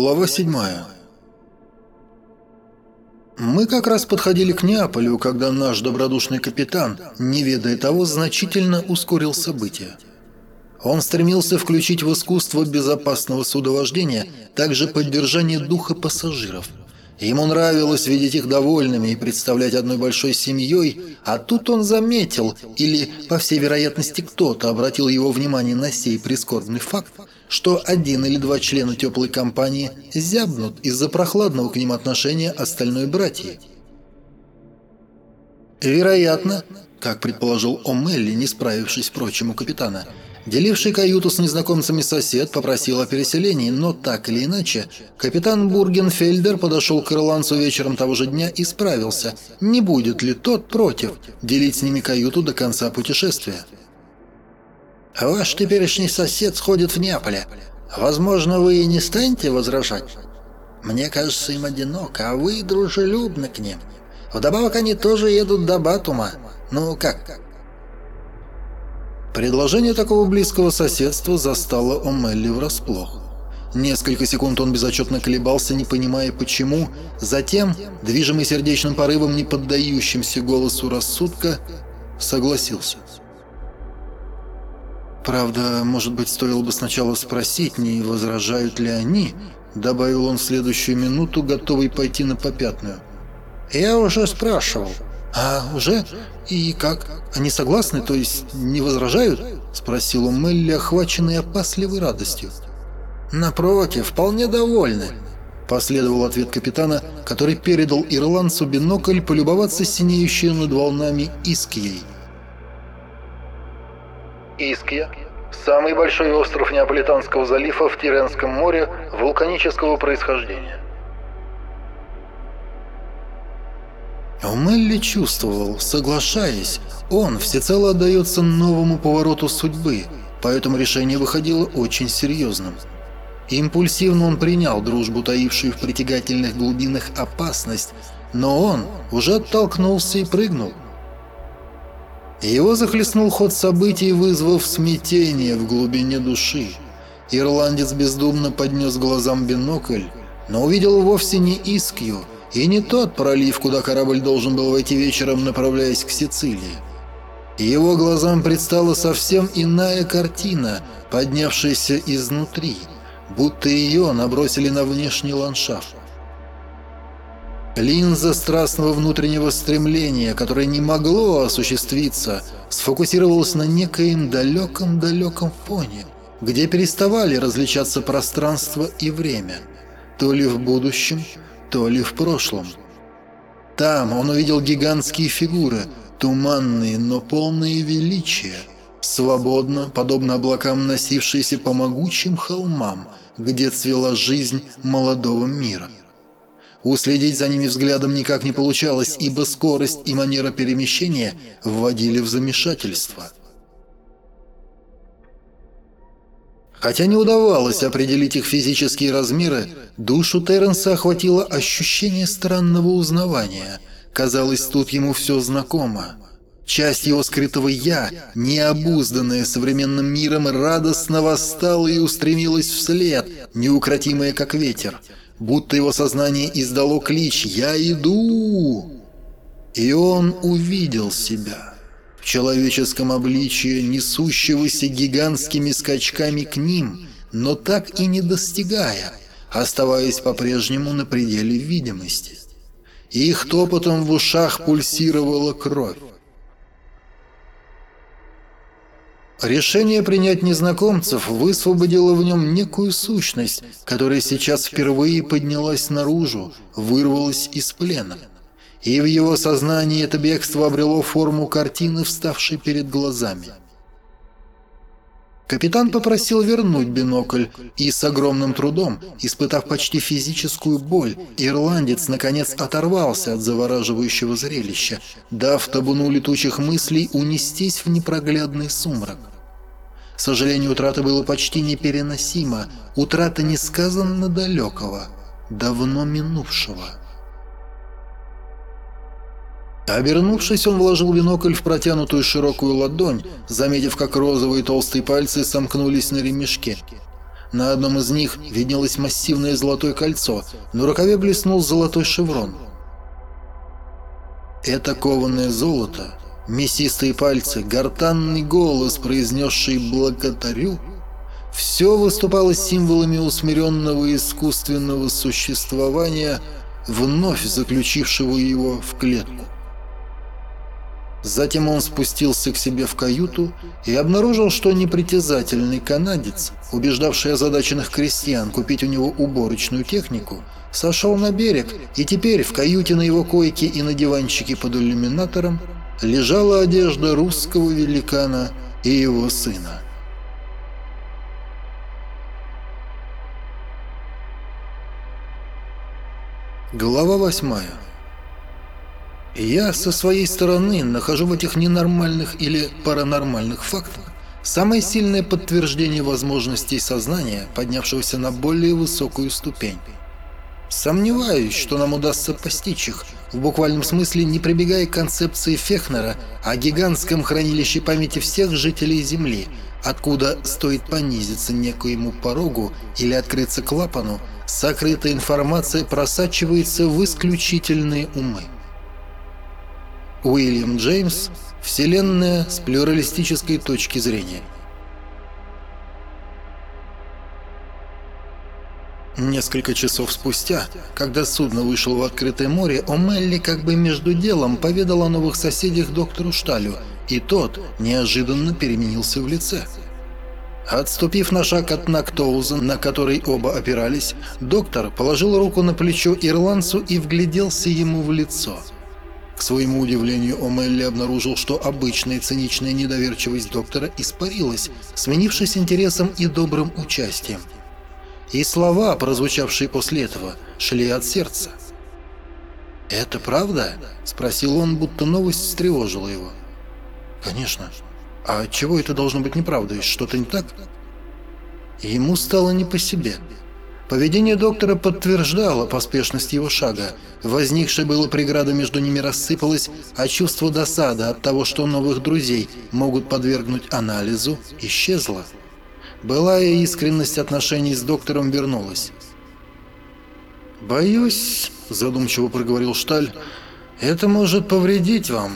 Глава 7 Мы как раз подходили к Неаполю, когда наш добродушный капитан, не ведая того, значительно ускорил события. Он стремился включить в искусство безопасного судовождения также поддержание духа пассажиров. Ему нравилось видеть их довольными и представлять одной большой семьей, а тут он заметил, или, по всей вероятности, кто-то обратил его внимание на сей прискорбный факт, что один или два члена теплой компании зябнут из-за прохладного к ним отношения остальной братьи. Вероятно, как предположил О'Мелли, не справившись, впрочем, у капитана, деливший каюту с незнакомцами сосед попросил о переселении, но так или иначе, капитан Бургенфельдер подошел к ирландцу вечером того же дня и справился, не будет ли тот против делить с ними каюту до конца путешествия. Ваш теперешний сосед сходит в Неаполе. Возможно, вы и не станете возражать? Мне кажется, им одиноко, а вы дружелюбны к ним. Вдобавок они тоже едут до Батума. Ну как?» Предложение такого близкого соседства застало Омелли врасплох. Несколько секунд он безотчетно колебался, не понимая почему. Затем, движимый сердечным порывом, не поддающимся голосу рассудка, согласился. Правда, может быть, стоило бы сначала спросить, не возражают ли они, добавил он в следующую минуту, готовый пойти на попятную. Я уже спрашивал. А, уже? И как? Они согласны, то есть не возражают? Спросил он Мелли, охваченный опасливой радостью. Напротив, вполне довольны. Последовал ответ капитана, который передал ирландцу бинокль полюбоваться синеющей над волнами Искьей. Искья – самый большой остров Неаполитанского залива в Тиренском море вулканического происхождения. Мелли чувствовал, соглашаясь, он всецело отдается новому повороту судьбы, поэтому решение выходило очень серьезным. Импульсивно он принял дружбу, таившую в притягательных глубинах опасность, но он уже оттолкнулся и прыгнул – его захлестнул ход событий, вызвав смятение в глубине души. Ирландец бездумно поднес глазам бинокль, но увидел вовсе не Искью и не тот пролив, куда корабль должен был войти вечером, направляясь к Сицилии. Его глазам предстала совсем иная картина, поднявшаяся изнутри, будто ее набросили на внешний ландшафт. Линза страстного внутреннего стремления, которое не могло осуществиться, сфокусировалась на некоем далеком-далеком фоне, где переставали различаться пространство и время, то ли в будущем, то ли в прошлом. Там он увидел гигантские фигуры, туманные, но полные величия, свободно, подобно облакам, носившиеся по могучим холмам, где цвела жизнь молодого мира. Уследить за ними взглядом никак не получалось, ибо скорость и манера перемещения вводили в замешательство. Хотя не удавалось определить их физические размеры, душу Терренса охватило ощущение странного узнавания. Казалось, тут ему все знакомо. Часть его скрытого «я», необузданная современным миром, радостно восстала и устремилась вслед, неукротимая как ветер – будто его сознание издало клич «Я иду!». И он увидел себя в человеческом обличии, несущегося гигантскими скачками к ним, но так и не достигая, оставаясь по-прежнему на пределе видимости. Их топотом в ушах пульсировала кровь. Решение принять незнакомцев высвободило в нем некую сущность, которая сейчас впервые поднялась наружу, вырвалась из плена. И в его сознании это бегство обрело форму картины, вставшей перед глазами. Капитан попросил вернуть бинокль, и с огромным трудом, испытав почти физическую боль, ирландец наконец оторвался от завораживающего зрелища, дав табуну летучих мыслей унестись в непроглядный сумрак. Сожаление утраты было почти непереносимо, утрата несказанно далекого, давно минувшего. Обернувшись, он вложил бинокль в протянутую широкую ладонь, заметив, как розовые толстые пальцы сомкнулись на ремешке. На одном из них виднелось массивное золотое кольцо, на рукаве блеснул золотой шеврон. Это кованое золото, мясистые пальцы, гортанный голос, произнесший «благодарю», все выступало символами усмиренного искусственного существования, вновь заключившего его в клетку. Затем он спустился к себе в каюту и обнаружил, что непритязательный канадец, убеждавший озадаченных крестьян купить у него уборочную технику, сошел на берег, и теперь в каюте на его койке и на диванчике под иллюминатором лежала одежда русского великана и его сына. Глава восьмая я со своей стороны нахожу в этих ненормальных или паранормальных фактах самое сильное подтверждение возможностей сознания, поднявшегося на более высокую ступень. Сомневаюсь, что нам удастся постичь их, в буквальном смысле не прибегая к концепции Фехнера о гигантском хранилище памяти всех жителей Земли, откуда стоит понизиться некоему порогу или открыться клапану, сокрытая информация просачивается в исключительные умы. Уильям Джеймс «Вселенная с плюралистической точки зрения». Несколько часов спустя, когда судно вышло в открытое море, О'Мелли как бы между делом поведал о новых соседях доктору Шталю, и тот неожиданно переменился в лице. Отступив на шаг от Нактоуза, на который оба опирались, доктор положил руку на плечо ирландцу и вгляделся ему в лицо – к своему удивлению, О'Мелли обнаружил, что обычная циничная недоверчивость доктора испарилась, сменившись интересом и добрым участием. И слова, прозвучавшие после этого, шли от сердца. «Это правда?» – спросил он, будто новость встревожила его. «Конечно. А чего это должно быть неправдой? Что-то не так?» Ему стало не по себе – Поведение доктора подтверждало поспешность его шага. Возникшая была преграда между ними рассыпалась, а чувство досады от того, что новых друзей могут подвергнуть анализу, исчезло. Былая искренность отношений с доктором вернулась. «Боюсь», — задумчиво проговорил Шталь, — «это может повредить вам,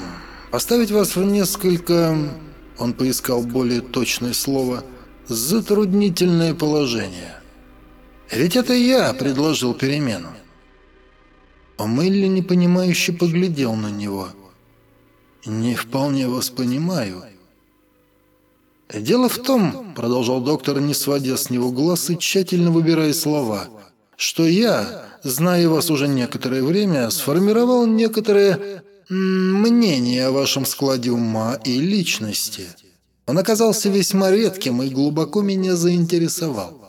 поставить вас в несколько...» Он поискал более точное слово «затруднительное положение». Ведь это я предложил перемену. А Мелли непонимающе поглядел на него. «Не вполне вас понимаю». «Дело в том», — продолжал доктор, не сводя с него глаз и тщательно выбирая слова, «что я, зная вас уже некоторое время, сформировал некоторое мнение о вашем складе ума и личности. Он оказался весьма редким и глубоко меня заинтересовал.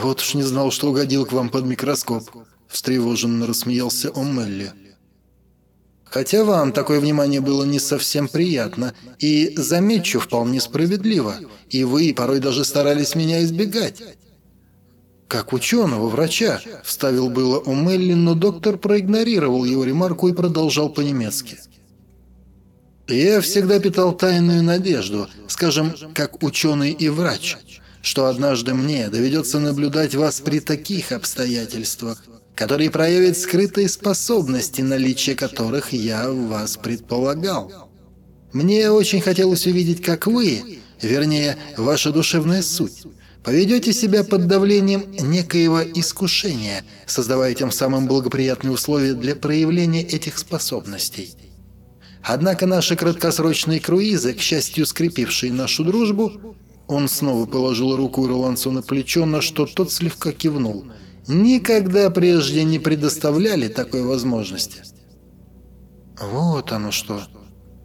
«Вот уж не знал, что угодил к вам под микроскоп», — встревоженно рассмеялся О'Мелли. «Хотя вам такое внимание было не совсем приятно, и, замечу, вполне справедливо, и вы порой даже старались меня избегать». «Как ученого, врача», — вставил было О'Мелли, но доктор проигнорировал его ремарку и продолжал по-немецки. «Я всегда питал тайную надежду, скажем, как ученый и врач» что однажды мне доведется наблюдать вас при таких обстоятельствах, которые проявят скрытые способности, наличие которых я вас предполагал. Мне очень хотелось увидеть, как вы, вернее, ваша душевная суть, поведете себя под давлением некоего искушения, создавая тем самым благоприятные условия для проявления этих способностей. Однако наши краткосрочные круизы, к счастью скрепившие нашу дружбу, он снова положил руку ирландцу на плечо, на что тот слегка кивнул. Никогда прежде не предоставляли такой возможности. Вот оно что.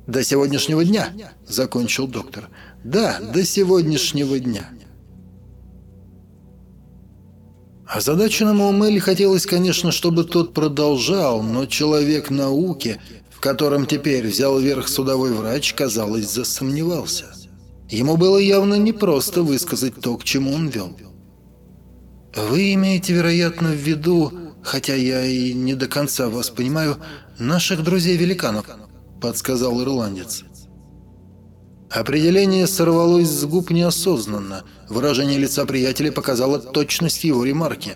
До сегодняшнего дня, закончил доктор. Да, до сегодняшнего дня. Озадаченному Мэлли хотелось, конечно, чтобы тот продолжал, но человек науки, в котором теперь взял верх судовой врач, казалось, засомневался. Ему было явно непросто высказать то, к чему он вел. «Вы имеете, вероятно, в виду, хотя я и не до конца вас понимаю, наших друзей-великанов», — подсказал ирландец. Определение сорвалось с губ неосознанно. Выражение лица приятеля показало точность его ремарки.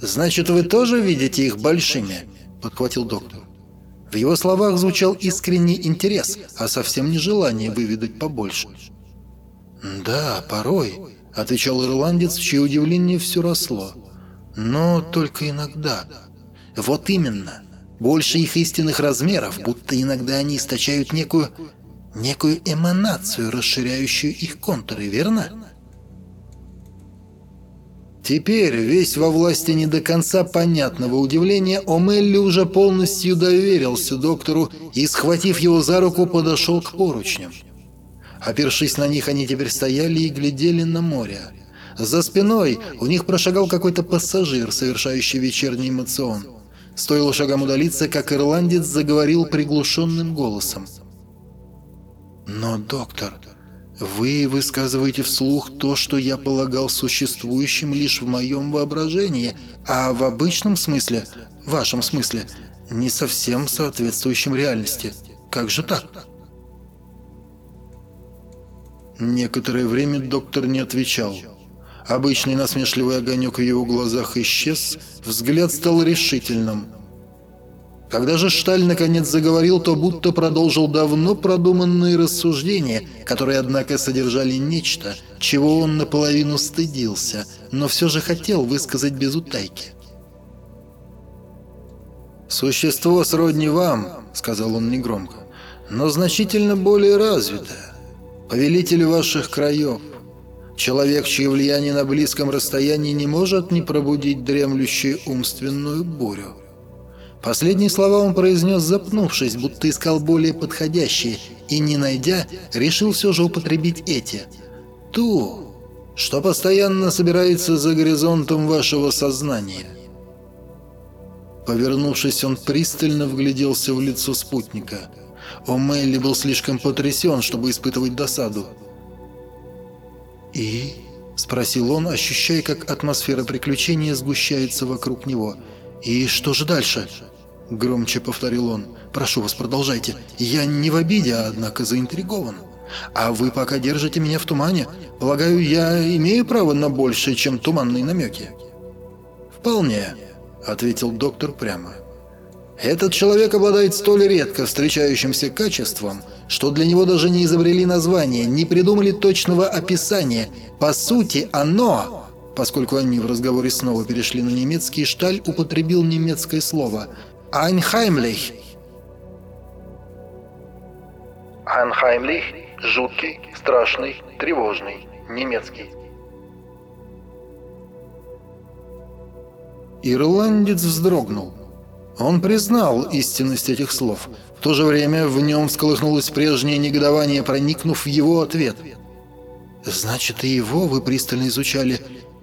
«Значит, вы тоже видите их большими?» – подхватил доктор. В его словах звучал искренний интерес, а совсем не желание выведать побольше. «Да, порой», – отвечал ирландец, чье удивление все росло. «Но только иногда». «Вот именно. Больше их истинных размеров, будто иногда они источают некую некую эманацию, расширяющую их контуры, верно? Теперь, весь во власти не до конца понятного удивления, Омелли уже полностью доверился доктору и, схватив его за руку, подошел к поручням. Опершись на них, они теперь стояли и глядели на море. За спиной у них прошагал какой-то пассажир, совершающий вечерний эмоцион. Стоило шагам удалиться, как ирландец заговорил приглушенным голосом. Но, доктор, вы высказываете вслух то, что я полагал существующим лишь в моем воображении, а в обычном смысле, в вашем смысле, не совсем соответствующим реальности. Как же так? Некоторое время доктор не отвечал. Обычный насмешливый огонек в его глазах исчез, взгляд стал решительным – когда же Шталь наконец заговорил, то будто продолжил давно продуманные рассуждения, которые, однако, содержали нечто, чего он наполовину стыдился, но все же хотел высказать без утайки. «Существо сродни вам», — сказал он негромко, — «но значительно более развитое. Повелитель ваших краев. Человек, чье влияние на близком расстоянии не может не пробудить дремлющую умственную бурю. Последние слова он произнес, запнувшись, будто искал более подходящие, и, не найдя, решил все же употребить эти. «Ту, что постоянно собирается за горизонтом вашего сознания». Повернувшись, он пристально вгляделся в лицо спутника. О'Мелли был слишком потрясен, чтобы испытывать досаду. «И?» – спросил он, ощущая, как атмосфера приключения сгущается вокруг него. «И что же дальше?» — громче повторил он. «Прошу вас, продолжайте. Я не в обиде, однако заинтригован. А вы пока держите меня в тумане. Полагаю, я имею право на большее, чем туманные намеки?» «Вполне», — ответил доктор прямо. «Этот человек обладает столь редко встречающимся качеством, что для него даже не изобрели название, не придумали точного описания. По сути, оно...» Поскольку они в разговоре снова перешли на немецкий, Шталь употребил немецкое слово — Einheimlich. Einheimlich – жуткий, страшный, тревожный, немецкий. Ирландец вздрогнул. Он признал истинность этих слов. В то же время в нем всколыхнулось прежнее негодование, проникнув в его ответ. «Значит, и его вы пристально изучали,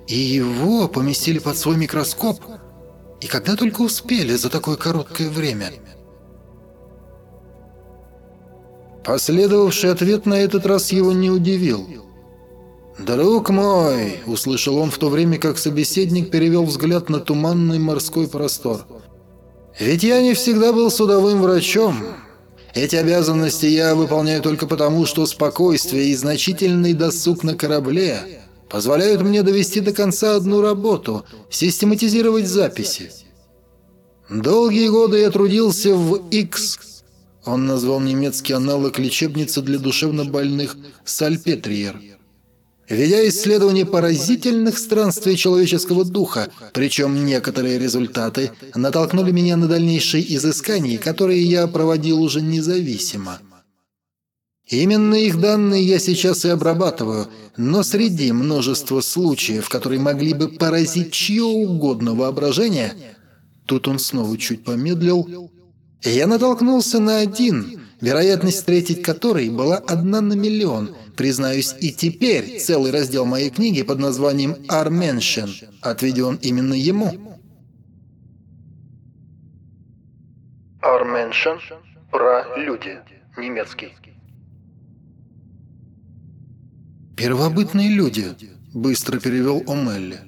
и его поместили под свой микроскоп?» И когда только успели за такое короткое время? Последовавший ответ на этот раз его не удивил. «Друг мой!» – услышал он в то время, как собеседник перевел взгляд на туманный морской простор. «Ведь я не всегда был судовым врачом. Эти обязанности я выполняю только потому, что спокойствие и значительный досуг на корабле позволяют мне довести до конца одну работу – систематизировать записи. Долгие годы я трудился в X. Он назвал немецкий аналог лечебницы для душевнобольных Сальпетриер. Ведя исследования поразительных странствий человеческого духа, причем некоторые результаты натолкнули меня на дальнейшие изыскания, которые я проводил уже независимо. Именно их данные я сейчас и обрабатываю, но среди множества случаев, которые могли бы поразить чье угодно воображение, тут он снова чуть помедлил, я натолкнулся на один, вероятность встретить который была одна на миллион. Признаюсь, и теперь целый раздел моей книги под названием «Арменшен» отведен именно ему. Арменшен про люди. Немецкий. «Первобытные люди», — быстро перевел Омелли.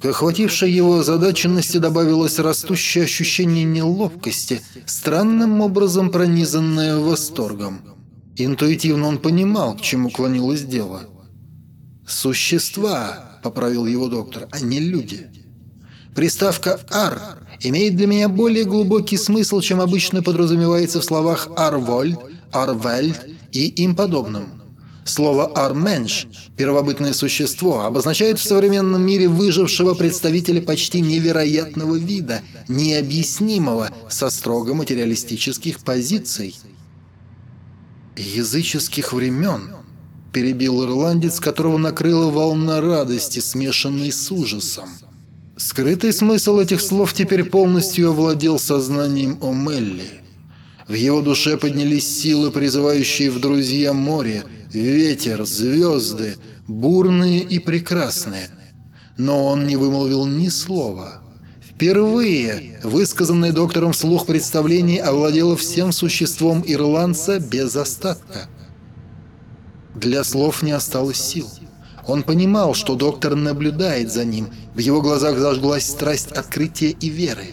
К охватившей его озадаченности добавилось растущее ощущение неловкости, странным образом пронизанное восторгом. Интуитивно он понимал, к чему клонилось дело. «Существа», — поправил его доктор, — «а не люди». Приставка «ар» имеет для меня более глубокий смысл, чем обычно подразумевается в словах «арвольд», «арвельд» и им подобном. Слово «арменш» – первобытное существо, обозначает в современном мире выжившего представителя почти невероятного вида, необъяснимого, со строго материалистических позиций. «Языческих времен», – перебил ирландец, которого накрыла волна радости, смешанной с ужасом. Скрытый смысл этих слов теперь полностью овладел сознанием Омелли. В его душе поднялись силы, призывающие в друзья море – ветер, звезды, бурные и прекрасные. Но он не вымолвил ни слова. Впервые высказанное доктором вслух представление овладело всем существом ирландца без остатка. Для слов не осталось сил. Он понимал, что доктор наблюдает за ним. В его глазах зажглась страсть открытия и веры.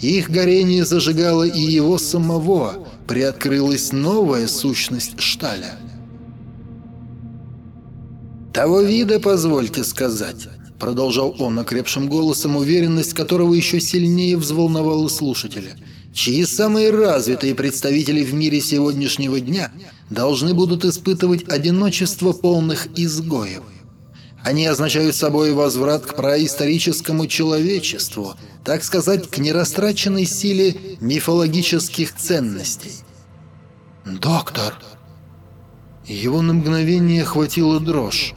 Их горение зажигало и его самого. Приоткрылась новая сущность Шталя. «Того вида, позвольте сказать», — продолжал он окрепшим голосом, уверенность которого еще сильнее взволновала слушателя, чьи самые развитые представители в мире сегодняшнего дня должны будут испытывать одиночество полных изгоев. Они означают собой возврат к праисторическому человечеству, так сказать, к нерастраченной силе мифологических ценностей. «Доктор!» Его на мгновение охватила дрожь.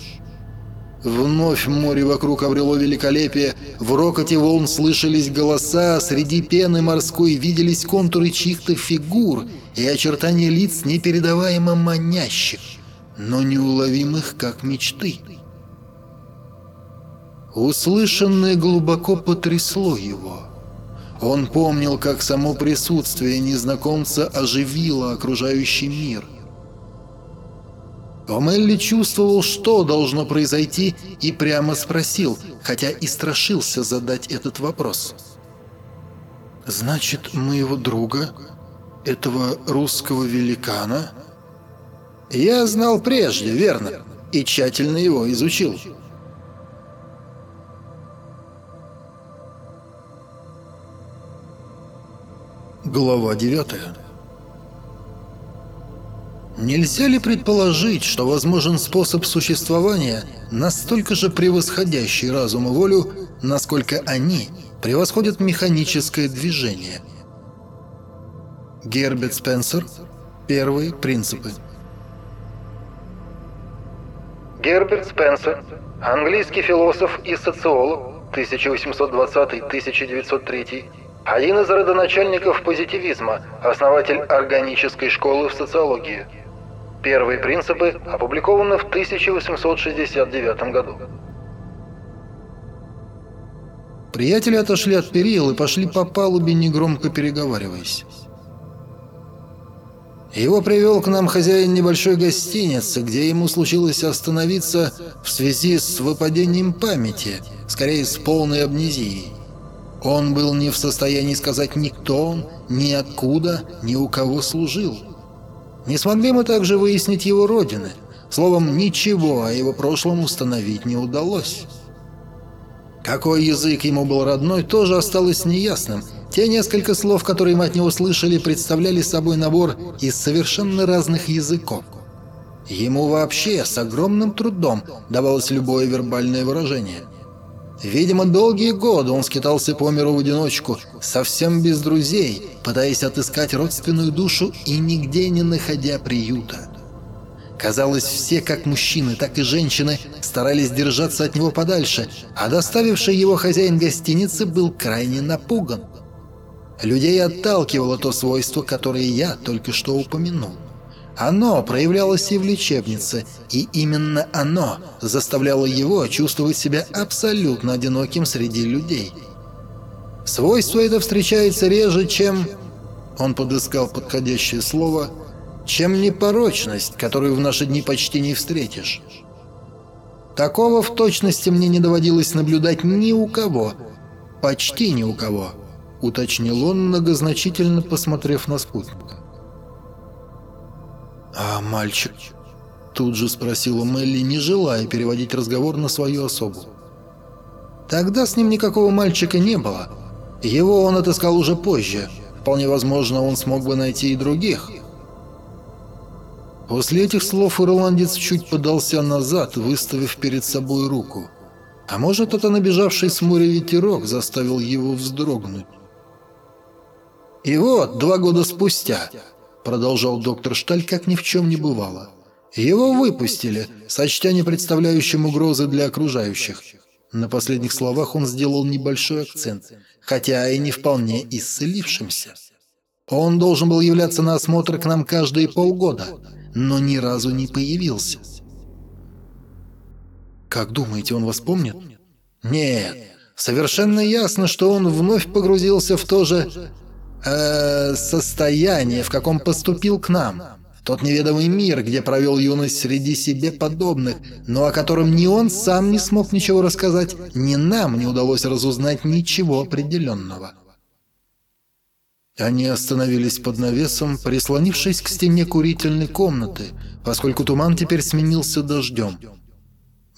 Вновь море вокруг обрело великолепие, в рокоте волн слышались голоса, среди пены морской виделись контуры чьих-то фигур и очертания лиц непередаваемо манящих, но неуловимых как мечты. Услышанное глубоко потрясло его. Он помнил, как само присутствие незнакомца оживило окружающий мир – Омелли чувствовал, что должно произойти, и прямо спросил, хотя и страшился задать этот вопрос. «Значит, моего друга, этого русского великана...» «Я знал прежде, верно, и тщательно его изучил». Глава девятая Нельзя ли предположить, что возможен способ существования, настолько же превосходящий разум и волю, насколько они превосходят механическое движение? Герберт Спенсер. Первые принципы. Герберт Спенсер, английский философ и социолог, 1820-1903, один из родоначальников позитивизма, основатель органической школы в социологии. Первые принципы опубликованы в 1869 году. Приятели отошли от перил и пошли по палубе, негромко переговариваясь. Его привел к нам хозяин небольшой гостиницы, где ему случилось остановиться в связи с выпадением памяти, скорее с полной амнезией. Он был не в состоянии сказать ни кто он, ни откуда, ни у кого служил. Не смогли мы также выяснить его родины. Словом, ничего о его прошлом установить не удалось. Какой язык ему был родной, тоже осталось неясным. Те несколько слов, которые мы от него слышали, представляли собой набор из совершенно разных языков. Ему вообще с огромным трудом давалось любое вербальное выражение – Видимо, долгие годы он скитался по миру в одиночку, совсем без друзей, пытаясь отыскать родственную душу и нигде не находя приюта. Казалось, все, как мужчины, так и женщины, старались держаться от него подальше, а доставивший его хозяин гостиницы был крайне напуган. Людей отталкивало то свойство, которое я только что упомянул. Оно проявлялось и в лечебнице, и именно оно заставляло его чувствовать себя абсолютно одиноким среди людей. Свойство это встречается реже, чем... Он подыскал подходящее слово чем непорочность, которую в наши дни почти не встретишь. Такого в точности мне не доводилось наблюдать ни у кого, почти ни у кого, уточнил он, многозначительно посмотрев на спутника. «А мальчик?» Тут же спросила Мелли, не желая переводить разговор на свою особу. Тогда с ним никакого мальчика не было. Его он отыскал уже позже. Вполне возможно, он смог бы найти и других. После этих слов ирландец чуть подался назад, выставив перед собой руку. А может, это набежавший с моря ветерок заставил его вздрогнуть. «И вот, два года спустя», — продолжал доктор Шталь, как ни в чем не бывало, — «его выпустили, сочтя не представляющим угрозы для окружающих». На последних словах он сделал небольшой акцент, хотя и не вполне исцелившимся. Он должен был являться на осмотр к нам каждые полгода, но ни разу не появился. «Как думаете, он вас помнит?» «Нет, совершенно ясно, что он вновь погрузился в то же... Э, состояние, в каком поступил к нам. Тот неведомый мир, где провел юность среди себе подобных, но о котором ни он сам не смог ничего рассказать, ни нам не удалось разузнать ничего определенного». Они остановились под навесом, прислонившись к стене курительной комнаты, поскольку туман теперь сменился дождем.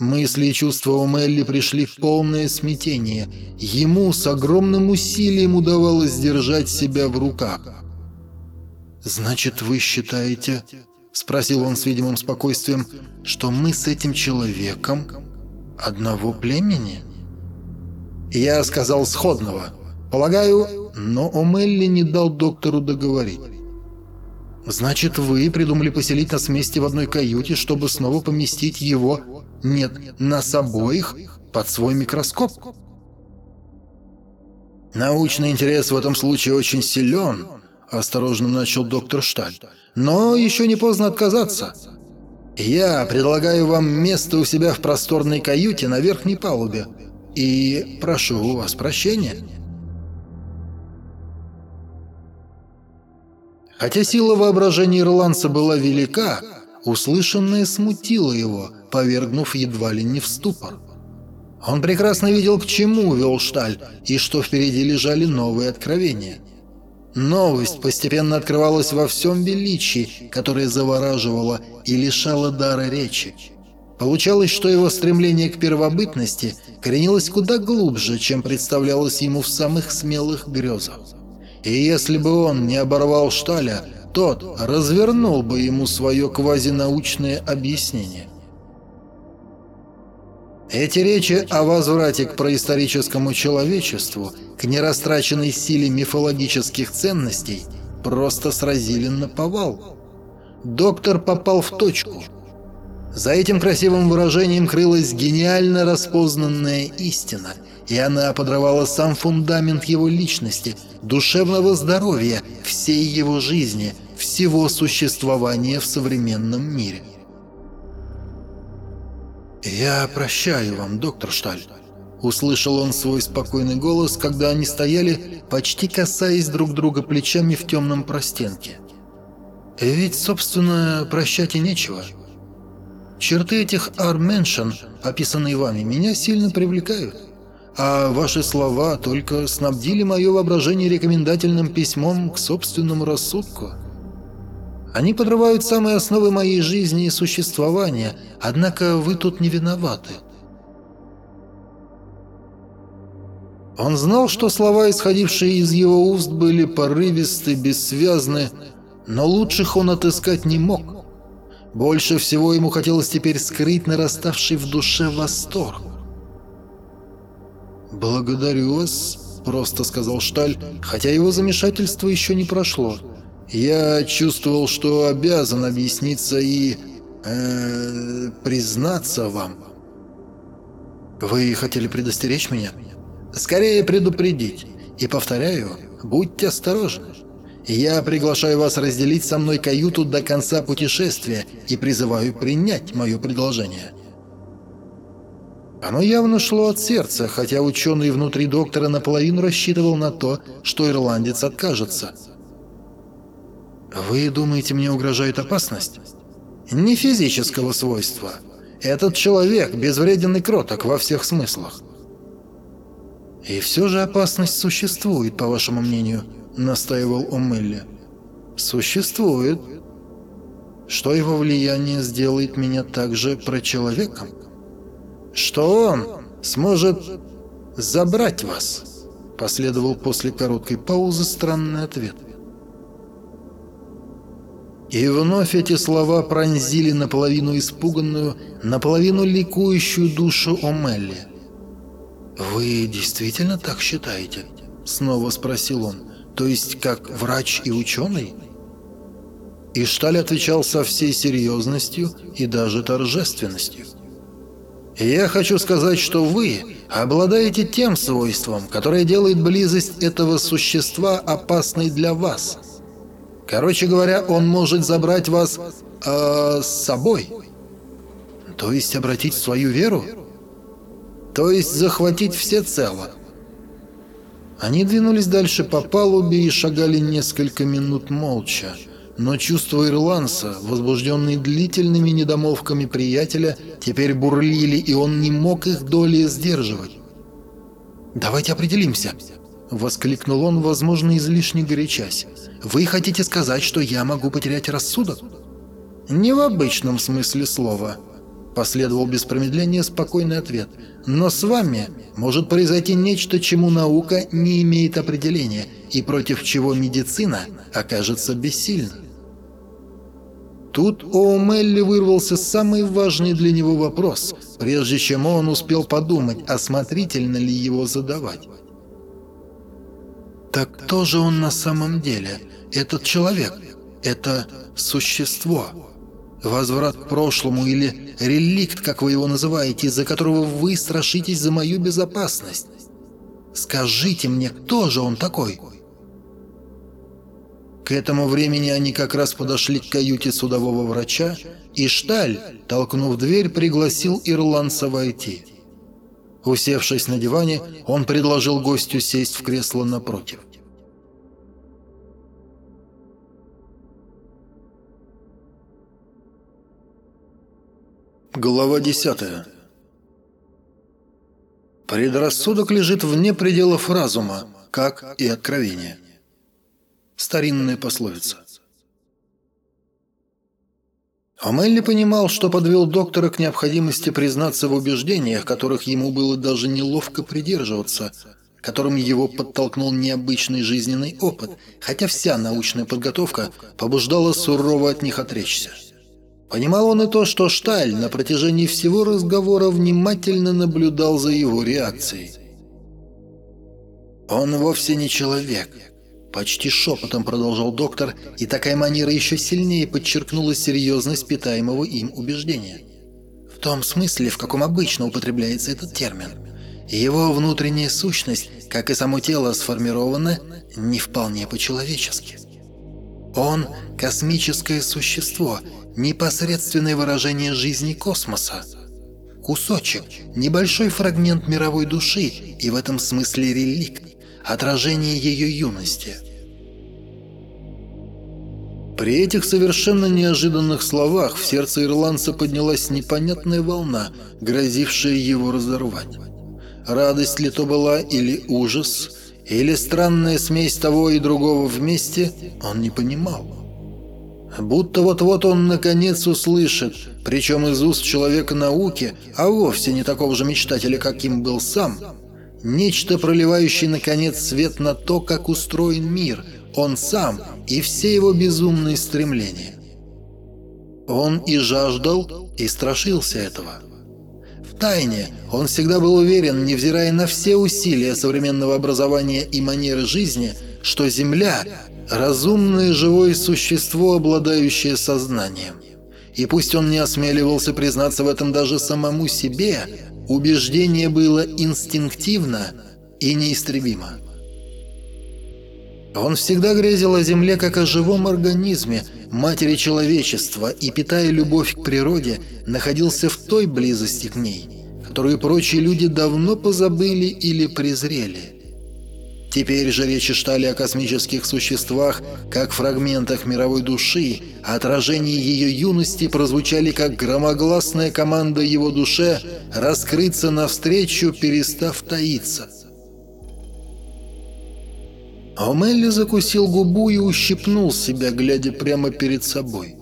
Мысли и чувства у Мелли пришли в полное смятение. Ему с огромным усилием удавалось держать себя в руках. «Значит, вы считаете, — спросил он с видимым спокойствием, — что мы с этим человеком одного племени?» «Я сказал сходного. Полагаю, но Омелли не дал доктору договорить. «Значит, вы придумали поселить нас вместе в одной каюте, чтобы снова поместить его нет, нас обоих под свой микроскоп. Научный интерес в этом случае очень силен, осторожно начал доктор Шталь. Но еще не поздно отказаться. Я предлагаю вам место у себя в просторной каюте на верхней палубе. И прошу у вас прощения. Хотя сила воображения ирландца была велика, услышанное смутило его – повергнув едва ли не в ступор. Он прекрасно видел, к чему вел Шталь, и что впереди лежали новые откровения. Новость постепенно открывалась во всем величии, которое завораживало и лишало дара речи. Получалось, что его стремление к первобытности коренилось куда глубже, чем представлялось ему в самых смелых грезах. И если бы он не оборвал Шталя, тот развернул бы ему свое квазинаучное объяснение. Эти речи о возврате к происторическому человечеству, к нерастраченной силе мифологических ценностей, просто сразили на повал. Доктор попал в точку. За этим красивым выражением крылась гениально распознанная истина, и она подрывала сам фундамент его личности, душевного здоровья, всей его жизни, всего существования в современном мире. «Я прощаю вам, доктор Шталь», — услышал он свой спокойный голос, когда они стояли, почти касаясь друг друга плечами в темном простенке. «Ведь, собственно, прощать и нечего. Черты этих арменшин, описанные вами, меня сильно привлекают, а ваши слова только снабдили мое воображение рекомендательным письмом к собственному рассудку». Они подрывают самые основы моей жизни и существования, однако вы тут не виноваты. Он знал, что слова, исходившие из его уст, были порывисты, бессвязны, но лучших он отыскать не мог. Больше всего ему хотелось теперь скрыть нараставший в душе восторг. «Благодарю вас», — просто сказал Шталь, хотя его замешательство еще не прошло. Я чувствовал, что обязан объясниться и... Э, признаться вам. Вы хотели предостеречь меня? Скорее предупредить. И повторяю, будьте осторожны. Я приглашаю вас разделить со мной каюту до конца путешествия и призываю принять мое предложение. Оно явно шло от сердца, хотя ученый внутри доктора наполовину рассчитывал на то, что ирландец откажется. «Вы думаете, мне угрожает опасность?» «Не физического свойства. Этот человек безвреден и кроток во всех смыслах». «И все же опасность существует, по вашему мнению», — настаивал Омелли. «Существует». что его влияние сделает меня также прочеловеком? Что он сможет забрать вас?» Последовал после короткой паузы странный ответ. И вновь эти слова пронзили наполовину испуганную, наполовину ликующую душу Омелли. «Вы действительно так считаете?» — снова спросил он. «То есть как врач и ученый?» И Шталь отвечал со всей серьезностью и даже торжественностью. «Я хочу сказать, что вы обладаете тем свойством, которое делает близость этого существа опасной для вас. Короче говоря, он может забрать вас э, с собой. То есть обратить свою веру? То есть захватить всецело». Они двинулись дальше по палубе и шагали несколько минут молча. Но чувства ирландца, возбужденные длительными недомовками приятеля, теперь бурлили, и он не мог их доли сдерживать. «Давайте определимся», — воскликнул он, возможно, излишне горячась. «Вы хотите сказать, что я могу потерять рассудок?» «Не в обычном смысле слова», — последовал без промедления спокойный ответ. «Но с вами может произойти нечто, чему наука не имеет определения, и против чего медицина окажется бессильна». Тут у Мелли вырвался самый важный для него вопрос, прежде чем он успел подумать, осмотрительно ли его задавать. «Так кто же он на самом деле? Этот человек? Это существо? Возврат к прошлому или реликт, как вы его называете, из-за которого вы страшитесь за мою безопасность? Скажите мне, кто же он такой?» К этому времени они как раз подошли к каюте судового врача, и Шталь, толкнув дверь, пригласил ирландца войти. Усевшись на диване, он предложил гостю сесть в кресло напротив. Глава 10 Предрассудок лежит вне пределов разума, как и откровение. Старинная пословица. Омелли понимал, что подвел доктора к необходимости признаться в убеждениях, которых ему было даже неловко придерживаться, которым его подтолкнул необычный жизненный опыт, хотя вся научная подготовка побуждала сурово от них отречься. Понимал он и то, что Шталь на протяжении всего разговора внимательно наблюдал за его реакцией. Он вовсе не человек – Почти шепотом продолжал доктор, и такая манера еще сильнее подчеркнула серьезность питаемого им убеждения. В том смысле, в каком обычно употребляется этот термин. Его внутренняя сущность, как и само тело, сформирована не вполне по-человечески. Он – космическое существо, непосредственное выражение жизни космоса. Кусочек, небольшой фрагмент мировой души и в этом смысле реликт отражение ее юности. При этих совершенно неожиданных словах в сердце ирландца поднялась непонятная волна, грозившая его разорвать. Радость ли то была или ужас, или странная смесь того и другого вместе, он не понимал. Будто вот-вот он наконец услышит, причем из уст человека науки, а вовсе не такого же мечтателя, каким был сам – Нечто, проливающее, наконец, свет на то, как устроен мир, он сам и все его безумные стремления. Он и жаждал, и страшился этого. В тайне он всегда был уверен, невзирая на все усилия современного образования и манеры жизни, что Земля – разумное живое существо, обладающее сознанием. И пусть он не осмеливался признаться в этом даже самому себе – Убеждение было инстинктивно и неистребимо. Он всегда грезил о Земле как о живом организме, матери человечества, и, питая любовь к природе, находился в той близости к ней, которую прочие люди давно позабыли или презрели. Теперь же речи штали о космических существах, как фрагментах мировой души, а отражении ее юности прозвучали как громогласная команда его душе раскрыться навстречу, перестав таиться. Омелли закусил губу и ущипнул себя, глядя прямо перед собой.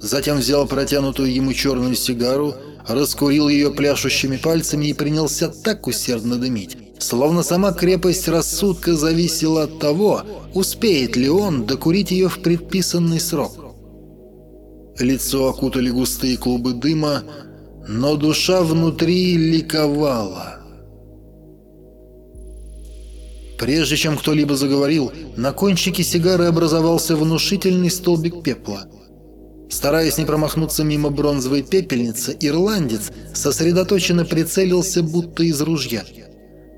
затем взял протянутую ему черную сигару, раскурил ее пляшущими пальцами и принялся так усердно дымить, словно сама крепость рассудка зависела от того, успеет ли он докурить ее в предписанный срок. Лицо окутали густые клубы дыма, но душа внутри ликовала. Прежде чем кто-либо заговорил, на кончике сигары образовался внушительный столбик пепла. Стараясь не промахнуться мимо бронзовой пепельницы, ирландец сосредоточенно прицелился, будто из ружья.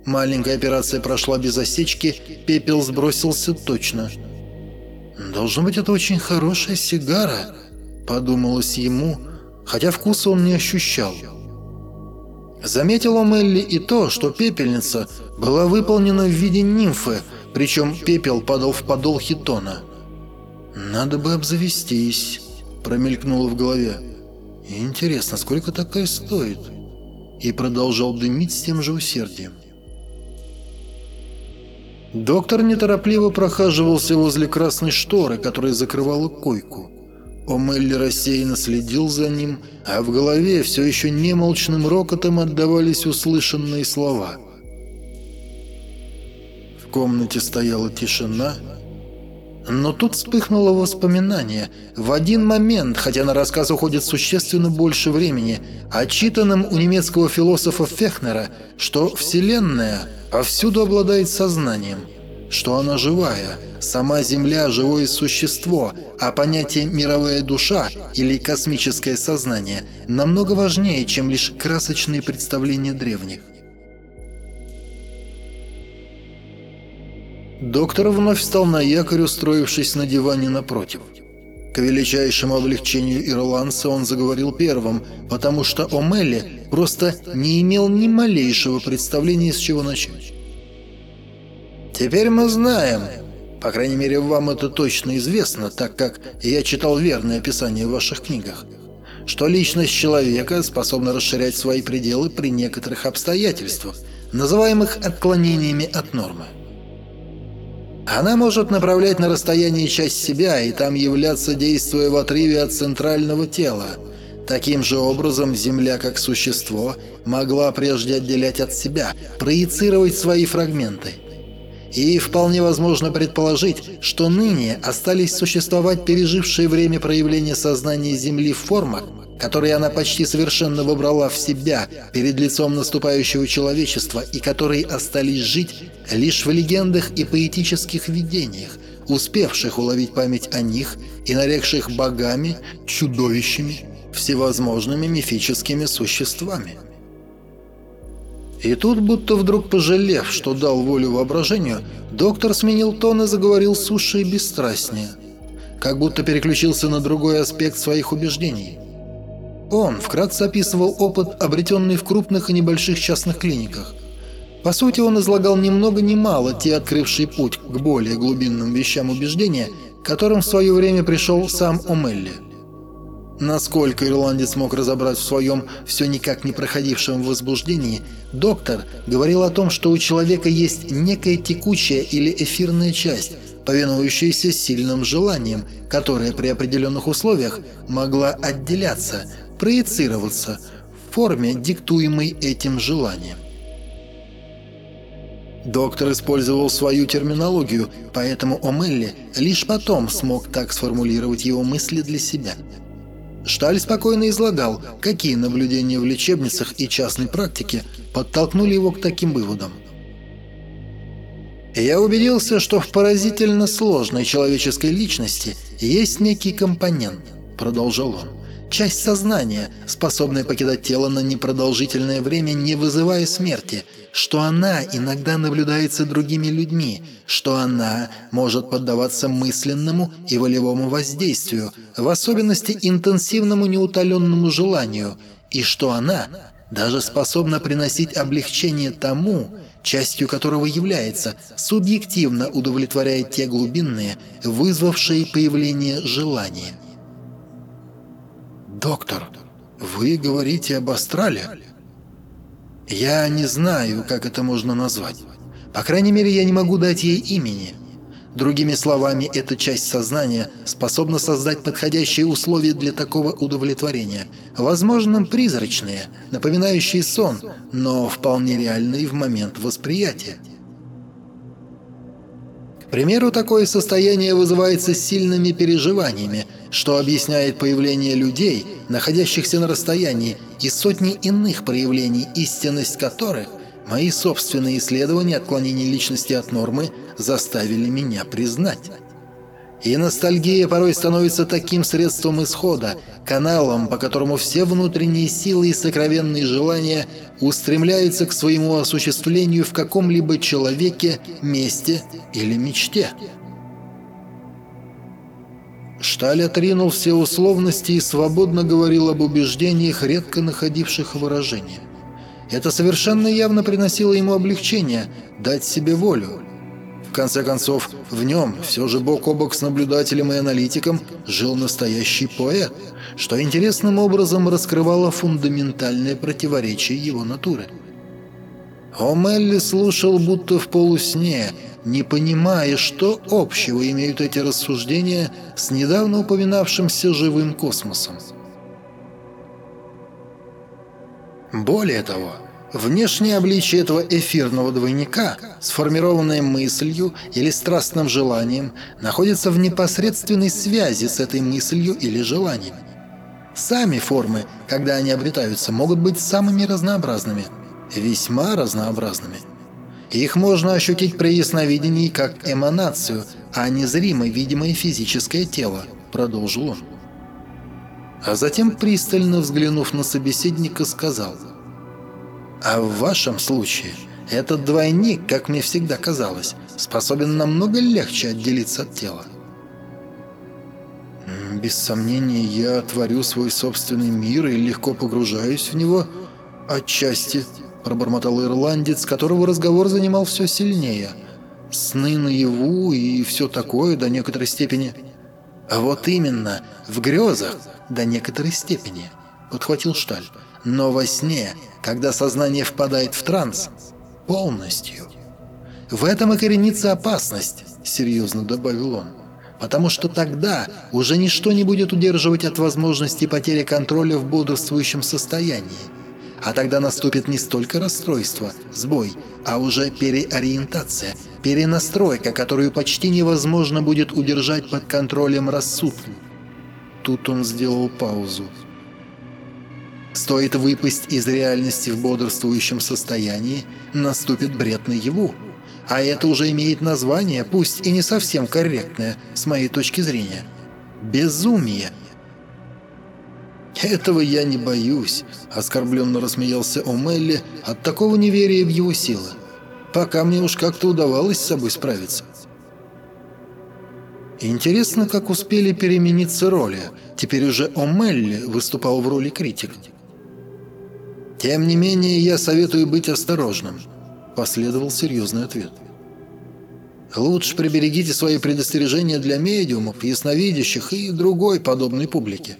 Маленькая операция прошла без осечки, пепел сбросился точно. «Должно быть, это очень хорошая сигара», — подумалось ему, хотя вкуса он не ощущал. Заметила Мелли и то, что пепельница была выполнена в виде нимфы, причем пепел падал в подол хитона. «Надо бы обзавестись», — промелькнуло в голове. «Интересно, сколько такая стоит?» И продолжал дымить с тем же усердием. Доктор неторопливо прохаживался возле красной шторы, которая закрывала койку. Омелли рассеянно следил за ним, а в голове все еще немолчным рокотом отдавались услышанные слова. В комнате стояла тишина, но тут вспыхнуло воспоминание. В один момент, хотя на рассказ уходит существенно больше времени, отчитанным у немецкого философа Фехнера, что Вселенная повсюду обладает сознанием – что она живая, сама Земля – живое существо, а понятие «мировая душа» или «космическое сознание» намного важнее, чем лишь красочные представления древних. Доктор вновь встал на якорь, устроившись на диване напротив. К величайшему облегчению ирландца он заговорил первым, потому что О'Мелли просто не имел ни малейшего представления, с чего начать. Теперь мы знаем, по крайней мере вам это точно известно, так как я читал верное описание в ваших книгах, что личность человека способна расширять свои пределы при некоторых обстоятельствах, называемых отклонениями от нормы. Она может направлять на расстояние часть себя и там являться, действуя в отрыве от центрального тела. Таким же образом Земля как существо могла прежде отделять от себя, проецировать свои фрагменты – и вполне возможно предположить, что ныне остались существовать пережившие время проявления сознания Земли в формах, которые она почти совершенно выбрала в себя перед лицом наступающего человечества и которые остались жить лишь в легендах и поэтических видениях, успевших уловить память о них и нарекших богами, чудовищами, всевозможными мифическими существами. И тут, будто вдруг пожалев, что дал волю воображению, доктор сменил тон и заговорил суше и бесстрастнее. Как будто переключился на другой аспект своих убеждений. Он вкратце описывал опыт, обретенный в крупных и небольших частных клиниках. По сути, он излагал ни много ни мало те открывшие путь к более глубинным вещам убеждения, которым в свое время пришел сам Омелли. Насколько ирландец мог разобрать в своем все никак не проходившем возбуждении, доктор говорил о том, что у человека есть некая текучая или эфирная часть, повинующаяся сильным желанием, которая при определенных условиях могла отделяться, проецироваться в форме, диктуемой этим желанием. Доктор использовал свою терминологию, поэтому Омелли лишь потом смог так сформулировать его мысли для себя – Шталь спокойно излагал, какие наблюдения в лечебницах и частной практике подтолкнули его к таким выводам. Я убедился, что в поразительно сложной человеческой личности есть некий компонент, продолжал он, часть сознания, способная покидать тело на непродолжительное время, не вызывая смерти – что она иногда наблюдается другими людьми, что она может поддаваться мысленному и волевому воздействию, в особенности интенсивному неутоленному желанию, и что она даже способна приносить облегчение тому, частью которого является, субъективно удовлетворяя те глубинные, вызвавшие появление желания. «Доктор, вы говорите об астрале?» Я не знаю, как это можно назвать. По крайней мере, я не могу дать ей имени. Другими словами, эта часть сознания способна создать подходящие условия для такого удовлетворения. Возможно, призрачные, напоминающие сон, но вполне реальные в момент восприятия. Примеру, такое состояние вызывается сильными переживаниями, что объясняет появление людей, находящихся на расстоянии, и сотни иных проявлений, истинность которых мои собственные исследования отклонений личности от нормы заставили меня признать. И ностальгия порой становится таким средством исхода, каналом, по которому все внутренние силы и сокровенные желания устремляются к своему осуществлению в каком-либо человеке, месте или мечте. Шталь отринул все условности и свободно говорил об убеждениях, редко находивших выражение. Это совершенно явно приносило ему облегчение – дать себе волю. В конце концов, в нем, все же бок о бок с наблюдателем и аналитиком, жил настоящий поэт, что интересным образом раскрывало фундаментальное противоречие его натуры. О'Мелли слушал будто в полусне, не понимая, что общего имеют эти рассуждения с недавно упоминавшимся живым космосом. Более того, внешнее обличие этого эфирного двойника, сформированное мыслью или страстным желанием, находится в непосредственной связи с этой мыслью или желанием. Сами формы, когда они обретаются, могут быть самыми разнообразными, весьма разнообразными. Их можно ощутить при ясновидении как эманацию, а не зримое видимое физическое тело, продолжил он а затем, пристально взглянув на собеседника, сказал «А в вашем случае этот двойник, как мне всегда казалось, способен намного легче отделиться от тела». «Без сомнения, я творю свой собственный мир и легко погружаюсь в него отчасти», — пробормотал ирландец, которого разговор занимал все сильнее. «Сны наяву и все такое до некоторой степени». «А вот именно, в грезах до некоторой степени», — подхватил Шталь. «Но во сне, когда сознание впадает в транс, полностью». «В этом и коренится опасность», — серьезно добавил он. «Потому что тогда уже ничто не будет удерживать от возможности потери контроля в бодрствующем состоянии. А тогда наступит не столько расстройство, сбой, а уже переориентация, перенастройка, которую почти невозможно будет удержать под контролем рассудка. Тут он сделал паузу. Стоит выпасть из реальности в бодрствующем состоянии, наступит бред наяву. А это уже имеет название, пусть и не совсем корректное, с моей точки зрения. Безумие. «Этого я не боюсь», — оскорбленно рассмеялся О'Мелли от такого неверия в его силы. «Пока мне уж как-то удавалось с собой справиться». Интересно, как успели перемениться роли. Теперь уже О'Мелли выступал в роли критика. «Тем не менее, я советую быть осторожным», — последовал серьезный ответ. «Лучше приберегите свои предостережения для медиумов, ясновидящих и другой подобной публики».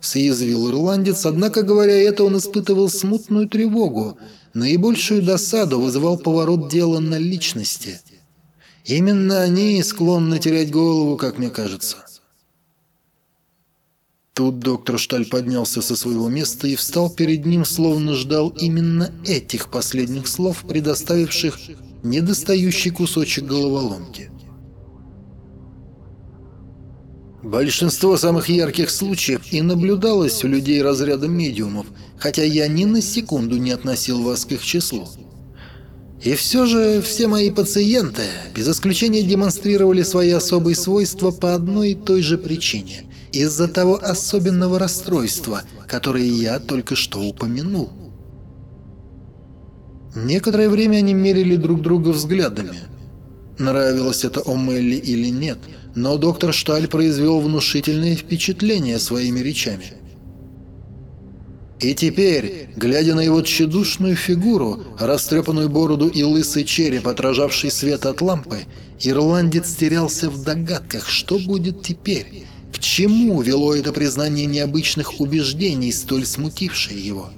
Съязвил ирландец, однако, говоря это, он испытывал смутную тревогу. Наибольшую досаду вызывал поворот дела на личности — Именно они склонны терять голову, как мне кажется. Тут доктор Шталь поднялся со своего места и встал перед ним, словно ждал именно этих последних слов, предоставивших недостающий кусочек головоломки. Большинство самых ярких случаев и наблюдалось у людей разряда медиумов, хотя я ни на секунду не относил вас к их числу. И все же все мои пациенты, без исключения, демонстрировали свои особые свойства по одной и той же причине – из-за того особенного расстройства, которое я только что упомянул. Некоторое время они мерили друг друга взглядами. Нравилось это Омелли или нет, но доктор Шталь произвел внушительное впечатление своими речами. И теперь, глядя на его тщедушную фигуру, растрепанную бороду и лысый череп, отражавший свет от лампы, ирландец терялся в догадках, что будет теперь, к чему вело это признание необычных убеждений, столь смутившее его.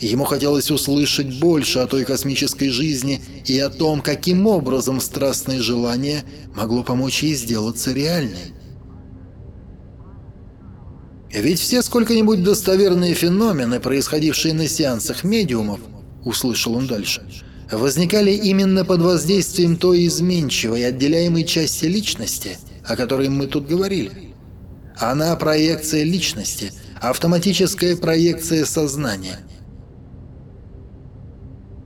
Ему хотелось услышать больше о той космической жизни и о том, каким образом страстное желание могло помочь ей сделаться реальной. «Ведь все сколько-нибудь достоверные феномены, происходившие на сеансах медиумов, — услышал он дальше, — возникали именно под воздействием той изменчивой, отделяемой части личности, о которой мы тут говорили. Она проекция личности, автоматическая проекция сознания —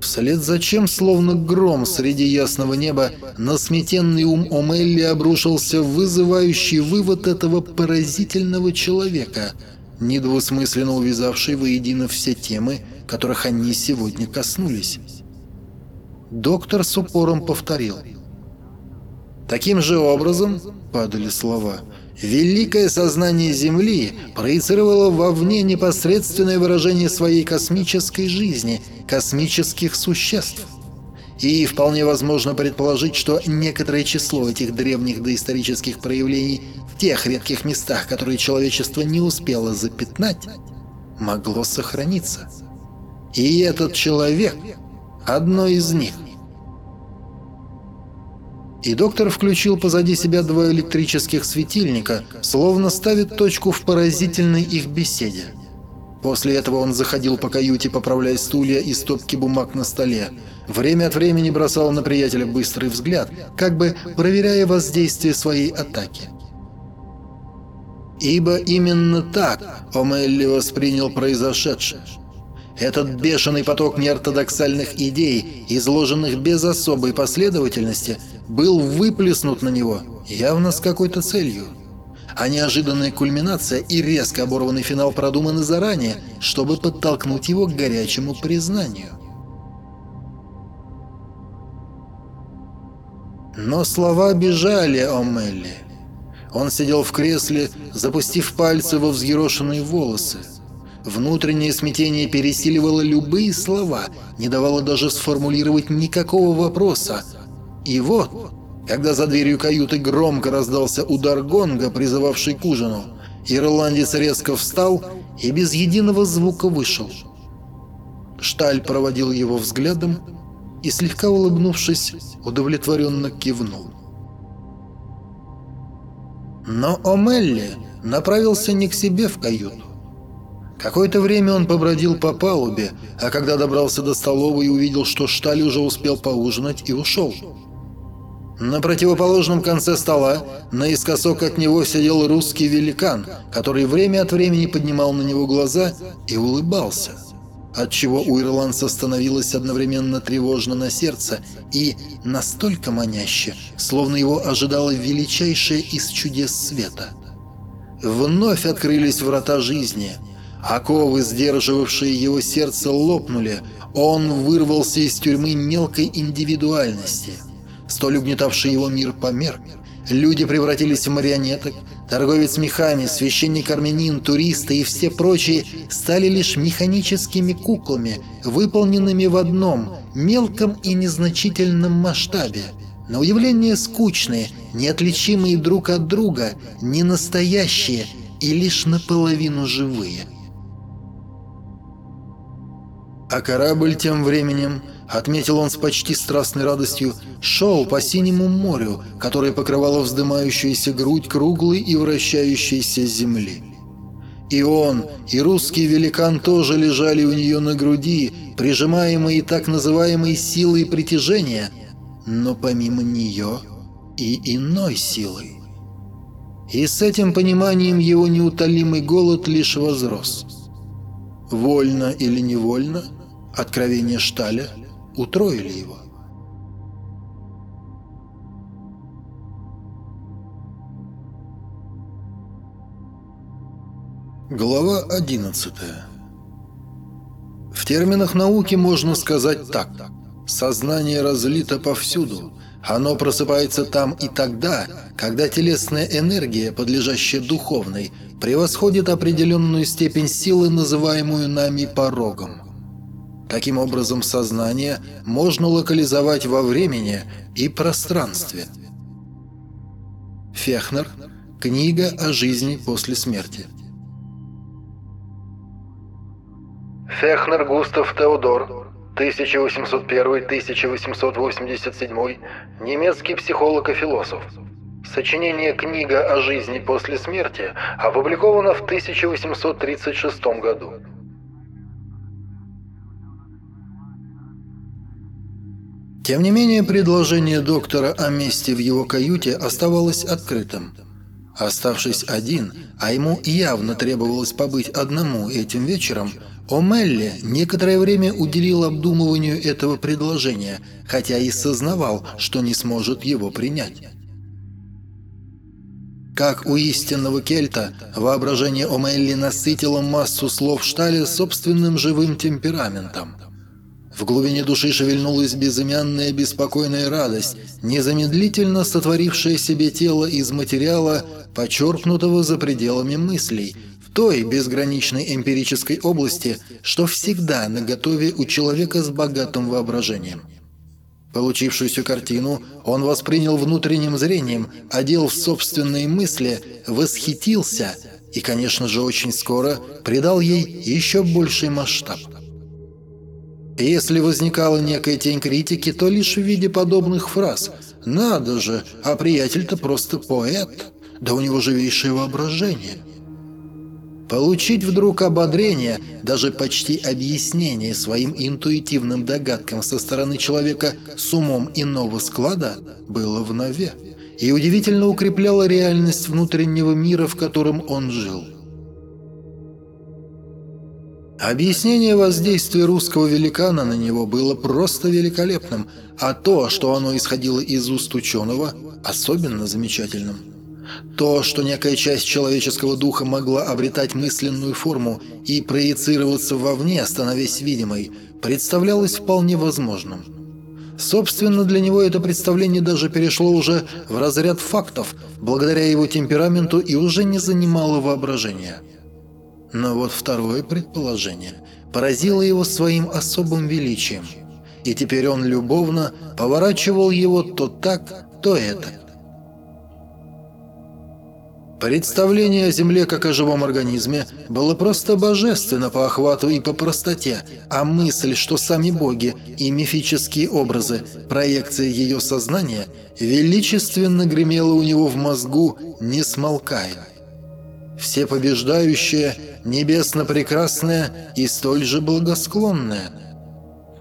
Вслед за чем, словно гром среди ясного неба, на сметенный ум Омелли обрушился вызывающий вывод этого поразительного человека, недвусмысленно увязавший воедино все темы, которых они сегодня коснулись. Доктор с упором повторил. «Таким же образом, — падали слова, — Великое сознание Земли проецировало вовне непосредственное выражение своей космической жизни, космических существ. И вполне возможно предположить, что некоторое число этих древних доисторических проявлений в тех редких местах, которые человечество не успело запятнать, могло сохраниться. И этот человек – одно из них. И доктор включил позади себя два электрических светильника, словно ставит точку в поразительной их беседе. После этого он заходил по каюте, поправляя стулья и стопки бумаг на столе. Время от времени бросал на приятеля быстрый взгляд, как бы проверяя воздействие своей атаки. Ибо именно так Омелли воспринял произошедшее. Этот бешеный поток неортодоксальных идей, изложенных без особой последовательности, был выплеснут на него, явно с какой-то целью. А неожиданная кульминация и резко оборванный финал продуманы заранее, чтобы подтолкнуть его к горячему признанию. Но слова бежали о Мелли. Он сидел в кресле, запустив пальцы во взъерошенные волосы. Внутреннее смятение пересиливало любые слова, не давало даже сформулировать никакого вопроса. И вот, когда за дверью каюты громко раздался удар гонга, призывавший к ужину, ирландец резко встал и без единого звука вышел. Шталь проводил его взглядом и, слегка улыбнувшись, удовлетворенно кивнул. Но Омелли направился не к себе в каюту. Какое-то время он побродил по палубе, а когда добрался до столовой и увидел, что Шталь уже успел поужинать и ушел. На противоположном конце стола, наискосок от него сидел русский великан, который время от времени поднимал на него глаза и улыбался, отчего у ирландца становилось одновременно тревожно на сердце и настолько маняще, словно его ожидало величайшее из чудес света. Вновь открылись врата жизни – Оковы, сдерживавшие его сердце, лопнули. Он вырвался из тюрьмы мелкой индивидуальности. Столь угнетавший его мир померк. Люди превратились в марионеток. Торговец мехами, священник-армянин, туристы и все прочие стали лишь механическими куклами, выполненными в одном, мелком и незначительном масштабе. На удивление скучные, неотличимые друг от друга, не настоящие и лишь наполовину живые. А корабль тем временем, отметил он с почти страстной радостью, шел по синему морю, которое покрывало вздымающуюся грудь круглой и вращающейся земли. И он, и русский великан тоже лежали у нее на груди, прижимаемые так называемой силой притяжения, но помимо нее и иной силой. И с этим пониманием его неутолимый голод лишь возрос. Вольно или невольно – Откровения Шталя утроили его. Глава 11 В терминах науки можно сказать так. Сознание разлито повсюду. Оно просыпается там и тогда, когда телесная энергия, подлежащая духовной, превосходит определенную степень силы, называемую нами порогом. Таким образом, сознание можно локализовать во времени и пространстве. Фехнер. Книга о жизни после смерти. Фехнер Густав Теодор, 1801-1887, немецкий психолог и философ. Сочинение «Книга о жизни после смерти» опубликовано в 1836 году. Тем не менее, предложение доктора о месте в его каюте оставалось открытым. Оставшись один, а ему явно требовалось побыть одному этим вечером, О'Мелли некоторое время уделил обдумыванию этого предложения, хотя и сознавал, что не сможет его принять. Как у истинного кельта, воображение О'Мелли насытило массу слов Шталя собственным живым темпераментом. В глубине души шевельнулась безымянная беспокойная радость, незамедлительно сотворившая себе тело из материала, почерпнутого за пределами мыслей, в той безграничной эмпирической области, что всегда наготове у человека с богатым воображением. Получившуюся картину он воспринял внутренним зрением, одел в собственные мысли, восхитился и, конечно же, очень скоро придал ей еще больший масштаб. Если возникала некая тень критики, то лишь в виде подобных фраз «Надо же, а приятель-то просто поэт, да у него живейшее воображение». Получить вдруг ободрение, даже почти объяснение своим интуитивным догадкам со стороны человека с умом иного склада было в нове и удивительно укрепляло реальность внутреннего мира, в котором он жил. Объяснение воздействия русского великана на него было просто великолепным, а то, что оно исходило из уст ученого, особенно замечательным. То, что некая часть человеческого духа могла обретать мысленную форму и проецироваться вовне, становясь видимой, представлялось вполне возможным. Собственно, для него это представление даже перешло уже в разряд фактов, благодаря его темпераменту и уже не занимало воображения. Но вот второе предположение поразило его своим особым величием, и теперь он любовно поворачивал его то так, то это. Представление о Земле как о живом организме было просто божественно по охвату и по простоте, а мысль, что сами боги и мифические образы – проекция ее сознания, величественно гремела у него в мозгу, не смолкая. Всепобеждающее, небесно прекрасное и столь же благосклонное.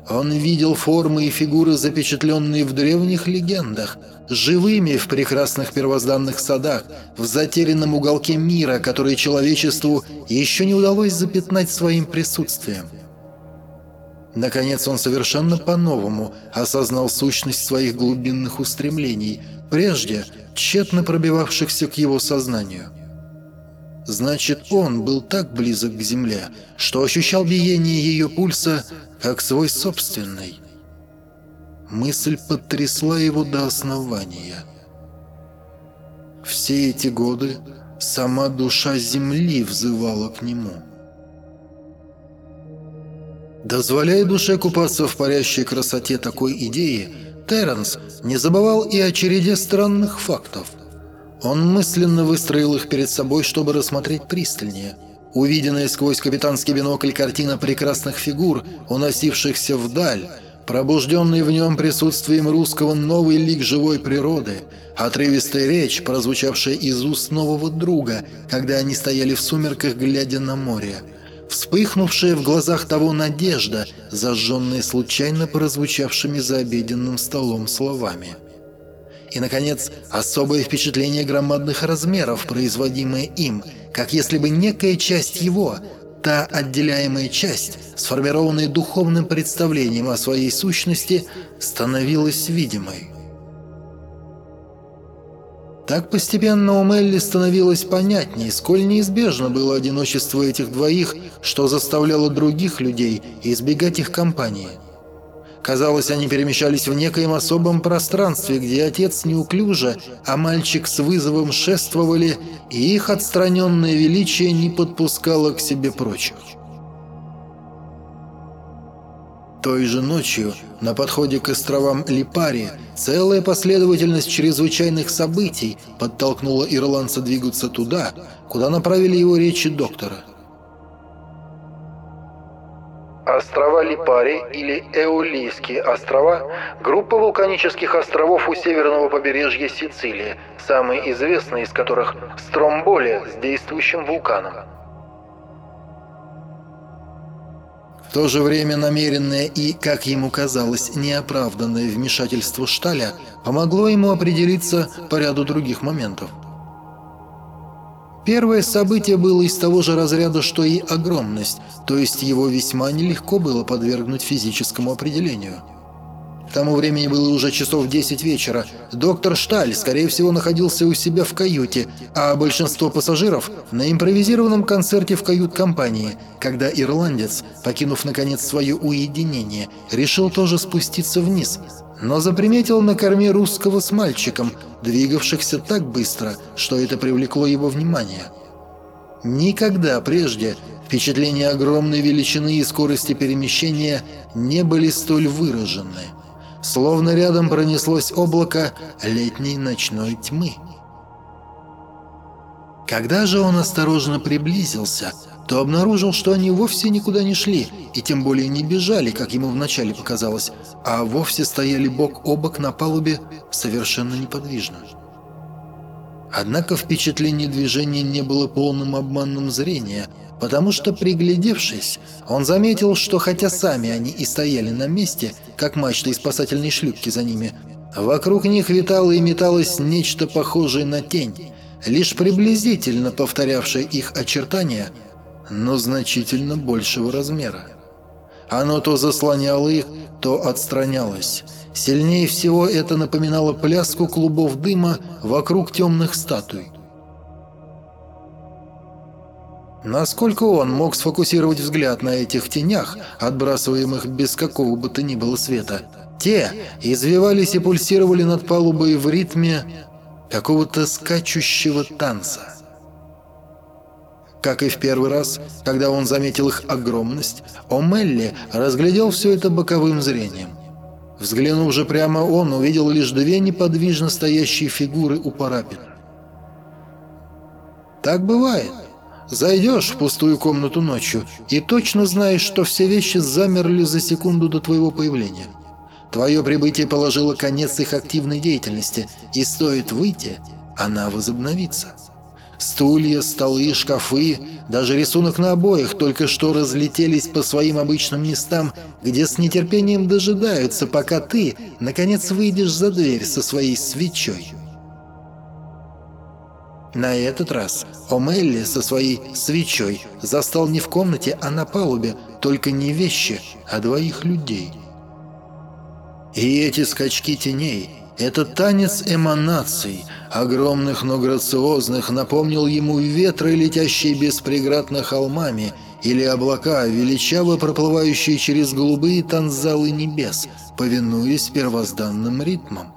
Он видел формы и фигуры, запечатленные в древних легендах, живыми в прекрасных первозданных садах, в затерянном уголке мира, который человечеству еще не удалось запятнать своим присутствием. Наконец он совершенно по-новому осознал сущность своих глубинных устремлений, прежде тщетно пробивавшихся к его сознанию – Значит, он был так близок к земле, что ощущал биение ее пульса, как свой собственный. Мысль потрясла его до основания. Все эти годы сама душа земли взывала к нему. Дозволяя душе купаться в парящей красоте такой идеи, Терренс не забывал и о череде странных фактов – он мысленно выстроил их перед собой, чтобы рассмотреть пристальнее. Увиденная сквозь капитанский бинокль картина прекрасных фигур, уносившихся вдаль, пробужденный в нем присутствием русского новый лик живой природы, отрывистая речь, прозвучавшая из уст нового друга, когда они стояли в сумерках, глядя на море, вспыхнувшая в глазах того надежда, зажженная случайно прозвучавшими за обеденным столом словами – и, наконец, особое впечатление громадных размеров, производимое им, как если бы некая часть его, та отделяемая часть, сформированная духовным представлением о своей сущности, становилась видимой. Так постепенно у Мелли становилось понятнее, сколь неизбежно было одиночество этих двоих, что заставляло других людей избегать их компании – Казалось, они перемещались в некоем особом пространстве, где отец неуклюже, а мальчик с вызовом шествовали, и их отстраненное величие не подпускало к себе прочих. Той же ночью, на подходе к островам Липари, целая последовательность чрезвычайных событий подтолкнула ирландца двигаться туда, куда направили его речи доктора – Острова Липари или Эолийские острова – группа вулканических островов у северного побережья Сицилии, самый известный из которых – Стромболи с действующим вулканом. В то же время намеренное и, как ему казалось, неоправданное вмешательство Шталя помогло ему определиться по ряду других моментов. Первое событие было из того же разряда, что и огромность, то есть его весьма нелегко было подвергнуть физическому определению. К тому времени было уже часов 10 вечера. Доктор Шталь, скорее всего, находился у себя в каюте, а большинство пассажиров – на импровизированном концерте в кают-компании, когда ирландец, покинув наконец свое уединение, решил тоже спуститься вниз, но заприметил на корме русского с мальчиком, двигавшихся так быстро, что это привлекло его внимание. Никогда прежде впечатления огромной величины и скорости перемещения не были столь выражены – словно рядом пронеслось облако летней ночной тьмы. Когда же он осторожно приблизился, то обнаружил, что они вовсе никуда не шли, и тем более не бежали, как ему вначале показалось, а вовсе стояли бок о бок на палубе совершенно неподвижно. Однако впечатление движения не было полным обманом зрения – потому что, приглядевшись, он заметил, что хотя сами они и стояли на месте, как мачты и спасательной шлюпки за ними, вокруг них витало и металось нечто похожее на тень, лишь приблизительно повторявшее их очертания, но значительно большего размера. Оно то заслоняло их, то отстранялось. Сильнее всего это напоминало пляску клубов дыма вокруг темных статуй. Насколько он мог сфокусировать взгляд на этих тенях, отбрасываемых без какого бы то ни было света? Те извивались и пульсировали над палубой в ритме какого-то скачущего танца. Как и в первый раз, когда он заметил их огромность, О'Мелли разглядел все это боковым зрением. Взглянув же прямо, он увидел лишь две неподвижно стоящие фигуры у парапета. Так бывает. Зайдешь в пустую комнату ночью и точно знаешь, что все вещи замерли за секунду до твоего появления. Твое прибытие положило конец их активной деятельности, и стоит выйти, она возобновится. Стулья, столы, шкафы, даже рисунок на обоях только что разлетелись по своим обычным местам, где с нетерпением дожидаются, пока ты, наконец, выйдешь за дверь со своей свечой. На этот раз О'Мелли со своей свечой застал не в комнате, а на палубе, только не вещи, а двоих людей. И эти скачки теней, этот танец эманаций, огромных, но грациозных, напомнил ему ветры, летящие без преград на холмами, или облака, величаво проплывающие через голубые танзалы небес, повинуясь первозданным ритмам.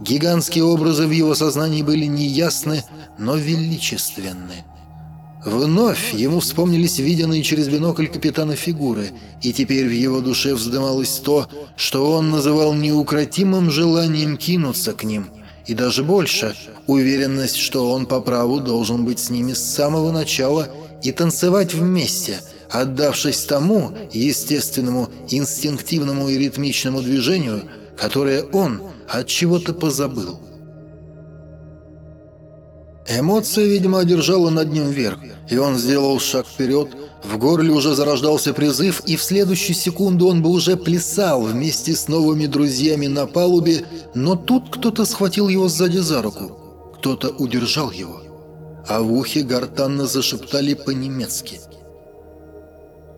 Гигантские образы в его сознании были неясны, но величественны. Вновь ему вспомнились виденные через бинокль капитана фигуры, и теперь в его душе вздымалось то, что он называл неукротимым желанием кинуться к ним, и даже больше – уверенность, что он по праву должен быть с ними с самого начала и танцевать вместе, отдавшись тому естественному, инстинктивному и ритмичному движению, которое он от чего-то позабыл. Эмоция, видимо, одержала над ним верх, и он сделал шаг вперед. В горле уже зарождался призыв, и в следующую секунду он бы уже плясал вместе с новыми друзьями на палубе, но тут кто-то схватил его сзади за руку. Кто-то удержал его. А в ухе гортанно зашептали по-немецки.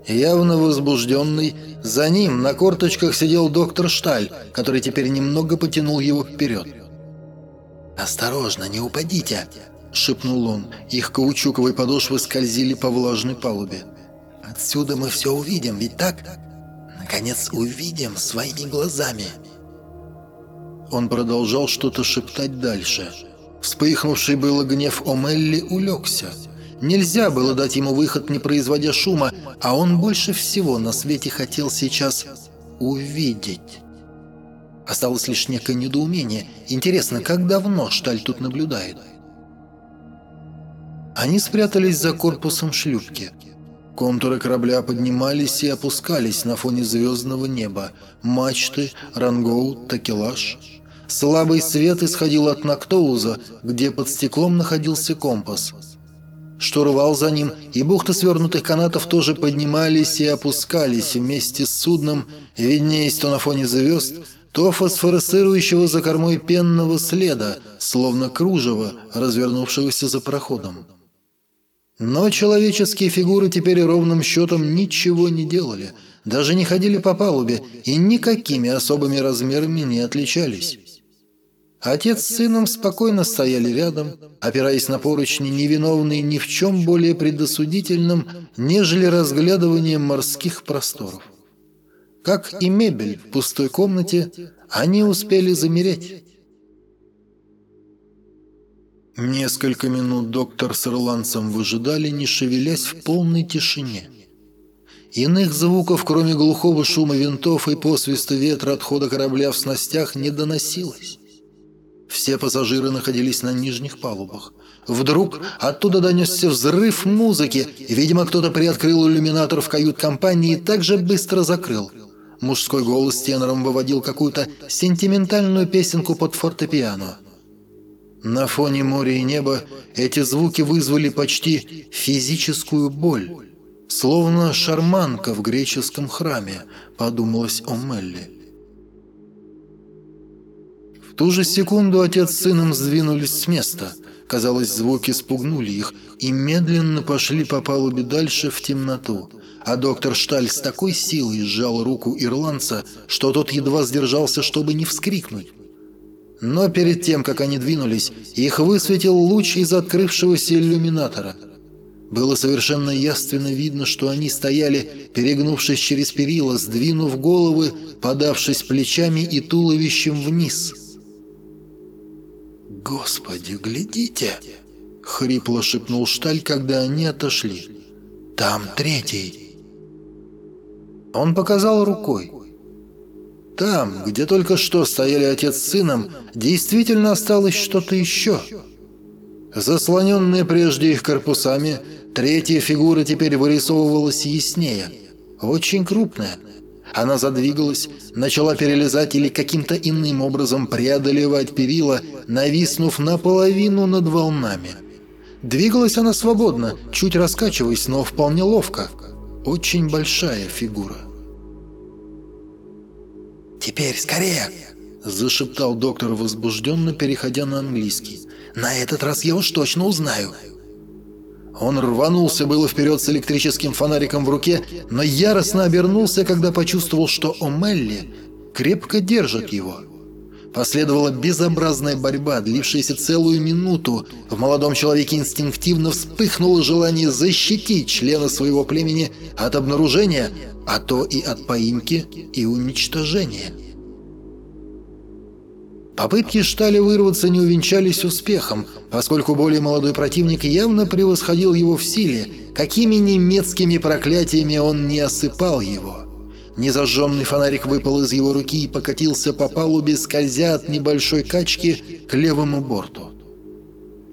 Явно возбужденный, за ним на корточках сидел доктор Шталь, который теперь немного потянул его вперед. «Осторожно, не упадите!» Шепнул он. Их каучуковые подошвы скользили по влажной палубе. «Отсюда мы все увидим, ведь так? Наконец увидим своими глазами!» Он продолжал что-то шептать дальше. Вспыхнувший было гнев Омелли улегся. Нельзя было дать ему выход, не производя шума, а он больше всего на свете хотел сейчас увидеть. Осталось лишь некое недоумение. Интересно, как давно Шталь тут наблюдает? Они спрятались за корпусом шлюпки. Контуры корабля поднимались и опускались на фоне звездного неба. Мачты, рангоут, такелаж. Слабый свет исходил от Нактоуза, где под стеклом находился компас. Штурвал за ним и бухты свернутых канатов тоже поднимались и опускались вместе с судном, виднеясь то на фоне звезд, то фосфоресцирующего за кормой пенного следа, словно кружево, развернувшегося за проходом. Но человеческие фигуры теперь ровным счетом ничего не делали, даже не ходили по палубе и никакими особыми размерами не отличались. Отец с сыном спокойно стояли рядом, опираясь на поручни, невиновные ни в чем более предосудительном, нежели разглядыванием морских просторов. Как и мебель в пустой комнате, они успели замереть. Несколько минут доктор с ирландцем выжидали, не шевелясь в полной тишине. Иных звуков, кроме глухого шума винтов и посвиста ветра от хода корабля в снастях, не доносилось. Все пассажиры находились на нижних палубах. Вдруг оттуда донесся взрыв музыки. Видимо, кто-то приоткрыл иллюминатор в кают-компании и также быстро закрыл. Мужской голос тенором выводил какую-то сентиментальную песенку под фортепиано. На фоне моря и неба эти звуки вызвали почти физическую боль. Словно шарманка в греческом храме, подумалось о Мелли. В ту же секунду отец с сыном сдвинулись с места. Казалось, звуки спугнули их и медленно пошли по палубе дальше в темноту. А доктор Шталь с такой силой сжал руку ирландца, что тот едва сдержался, чтобы не вскрикнуть. Но перед тем, как они двинулись, их высветил луч из открывшегося иллюминатора. Было совершенно яственно видно, что они стояли, перегнувшись через перила, сдвинув головы, подавшись плечами и туловищем вниз. «Господи, глядите!» — хрипло шепнул Шталь, когда они отошли. «Там третий!» Он показал рукой. Там, где только что стояли отец с сыном, действительно осталось что-то еще. Заслоненная прежде их корпусами, третья фигура теперь вырисовывалась яснее. Очень крупная. Она задвигалась, начала перелезать или каким-то иным образом преодолевать перила, нависнув наполовину над волнами. Двигалась она свободно, чуть раскачиваясь, но вполне ловко. Очень большая фигура. «Теперь скорее!» – зашептал доктор возбужденно, переходя на английский. «На этот раз я уж точно узнаю!» Он рванулся было вперед с электрическим фонариком в руке, но яростно обернулся, когда почувствовал, что О'Мелли крепко держит его. Последовала безобразная борьба, длившаяся целую минуту. В молодом человеке инстинктивно вспыхнуло желание защитить члена своего племени от обнаружения, а то и от поимки и уничтожения. Попытки Шталя вырваться не увенчались успехом, поскольку более молодой противник явно превосходил его в силе, какими немецкими проклятиями он не осыпал его. Незажженный фонарик выпал из его руки и покатился по палубе, скользя от небольшой качки к левому борту.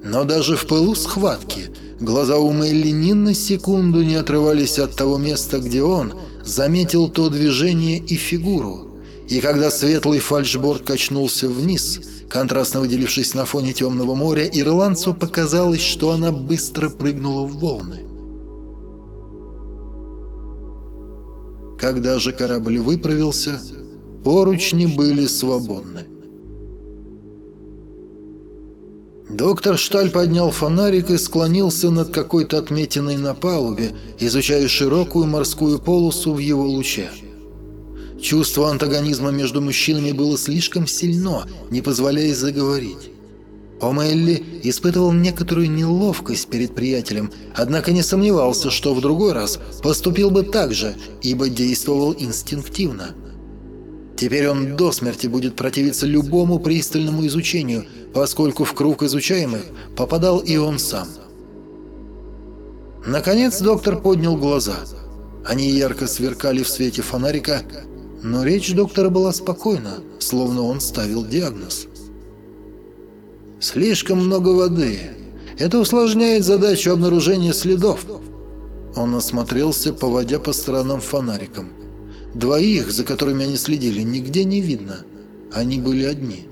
Но даже в пылу схватки глаза у Мелли ни на секунду не отрывались от того места, где он – заметил то движение и фигуру. И когда светлый фальшборд качнулся вниз, контрастно выделившись на фоне темного моря, ирландцу показалось, что она быстро прыгнула в волны. Когда же корабль выправился, поручни были свободны. Доктор Шталь поднял фонарик и склонился над какой-то отметиной на палубе, изучая широкую морскую полосу в его луче. Чувство антагонизма между мужчинами было слишком сильно, не позволяя заговорить. Омелли испытывал некоторую неловкость перед приятелем, однако не сомневался, что в другой раз поступил бы так же, ибо действовал инстинктивно. Теперь он до смерти будет противиться любому пристальному изучению, поскольку в круг изучаемых попадал и он сам. Наконец доктор поднял глаза. Они ярко сверкали в свете фонарика, но речь доктора была спокойна, словно он ставил диагноз. «Слишком много воды. Это усложняет задачу обнаружения следов. Он осмотрелся, поводя по сторонам фонариком. Двоих, за которыми они следили, нигде не видно. Они были одни.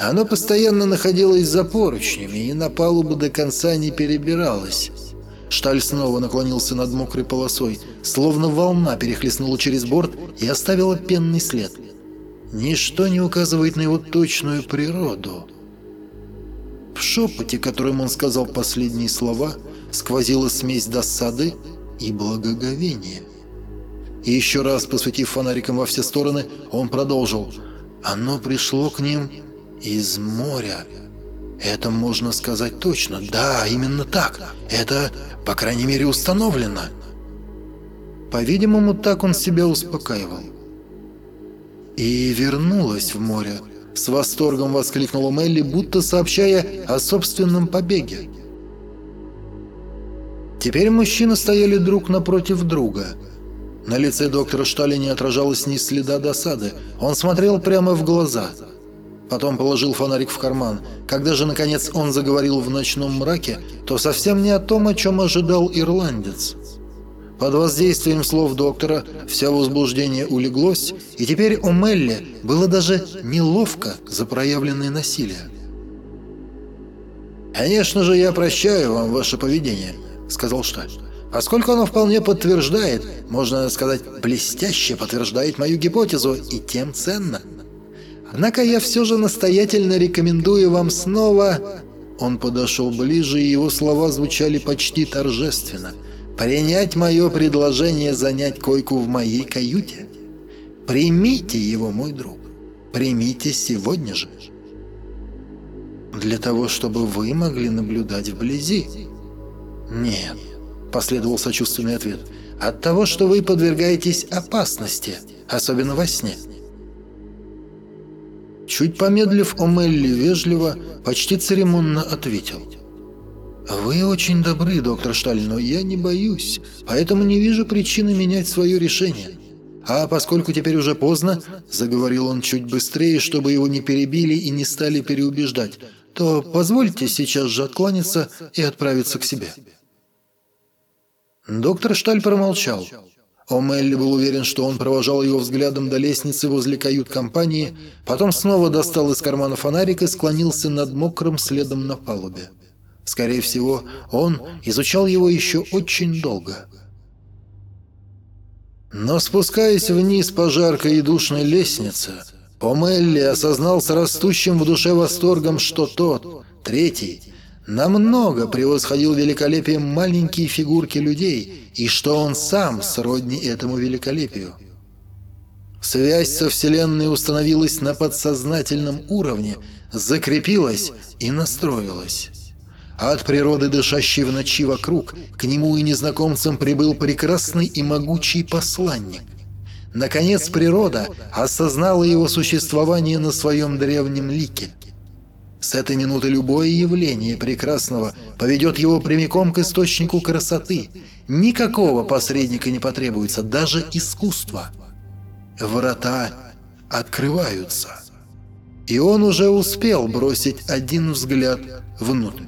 Оно постоянно находилось за поручнями и на палубу до конца не перебиралось. Шталь снова наклонился над мокрой полосой, словно волна перехлестнула через борт и оставила пенный след. Ничто не указывает на его точную природу. В шепоте, которым он сказал последние слова, сквозила смесь досады и благоговения. И еще раз, посветив фонариком во все стороны, он продолжил. «Оно пришло к ним из моря». Это можно сказать точно. Да, именно так. Это, по крайней мере, установлено. По-видимому, так он себя успокаивал. И вернулась в море. С восторгом воскликнула Мелли, будто сообщая о собственном побеге. Теперь мужчины стояли друг напротив друга. На лице доктора Штали не отражалось ни следа досады. Он смотрел прямо в глаза – Потом положил фонарик в карман. Когда же, наконец, он заговорил в ночном мраке, то совсем не о том, о чем ожидал ирландец. Под воздействием слов доктора все возбуждение улеглось, и теперь у Мелли было даже неловко за проявленное насилие. «Конечно же, я прощаю вам ваше поведение», — сказал Шталь. «Поскольку оно вполне подтверждает, можно сказать, блестяще подтверждает мою гипотезу, и тем ценно». Однако я все же настоятельно рекомендую вам снова...» Он подошел ближе, и его слова звучали почти торжественно. «Принять мое предложение занять койку в моей каюте? Примите его, мой друг. Примите сегодня же. Для того, чтобы вы могли наблюдать вблизи». «Нет», — последовал сочувственный ответ, — «от того, что вы подвергаетесь опасности, особенно во сне». Чуть помедлив, Омелли вежливо, почти церемонно ответил. «Вы очень добры, доктор Шталь, но я не боюсь, поэтому не вижу причины менять свое решение. А поскольку теперь уже поздно, — заговорил он чуть быстрее, чтобы его не перебили и не стали переубеждать, — то позвольте сейчас же откланяться и отправиться к себе». Доктор Шталь промолчал. О'Мелли был уверен, что он провожал его взглядом до лестницы возле кают-компании, потом снова достал из кармана фонарик и склонился над мокрым следом на палубе. Скорее всего, он изучал его еще очень долго. Но спускаясь вниз по жаркой и душной лестнице, О'Мелли осознал с растущим в душе восторгом, что тот, третий, намного превосходил великолепием маленькие фигурки людей, и что он сам сродни этому великолепию. Связь со Вселенной установилась на подсознательном уровне, закрепилась и настроилась. От природы, дышащей в ночи вокруг, к нему и незнакомцам прибыл прекрасный и могучий посланник. Наконец природа осознала его существование на своем древнем лике – с этой минуты любое явление прекрасного поведет его прямиком к источнику красоты. Никакого посредника не потребуется, даже искусство. Врата открываются. И он уже успел бросить один взгляд внутрь.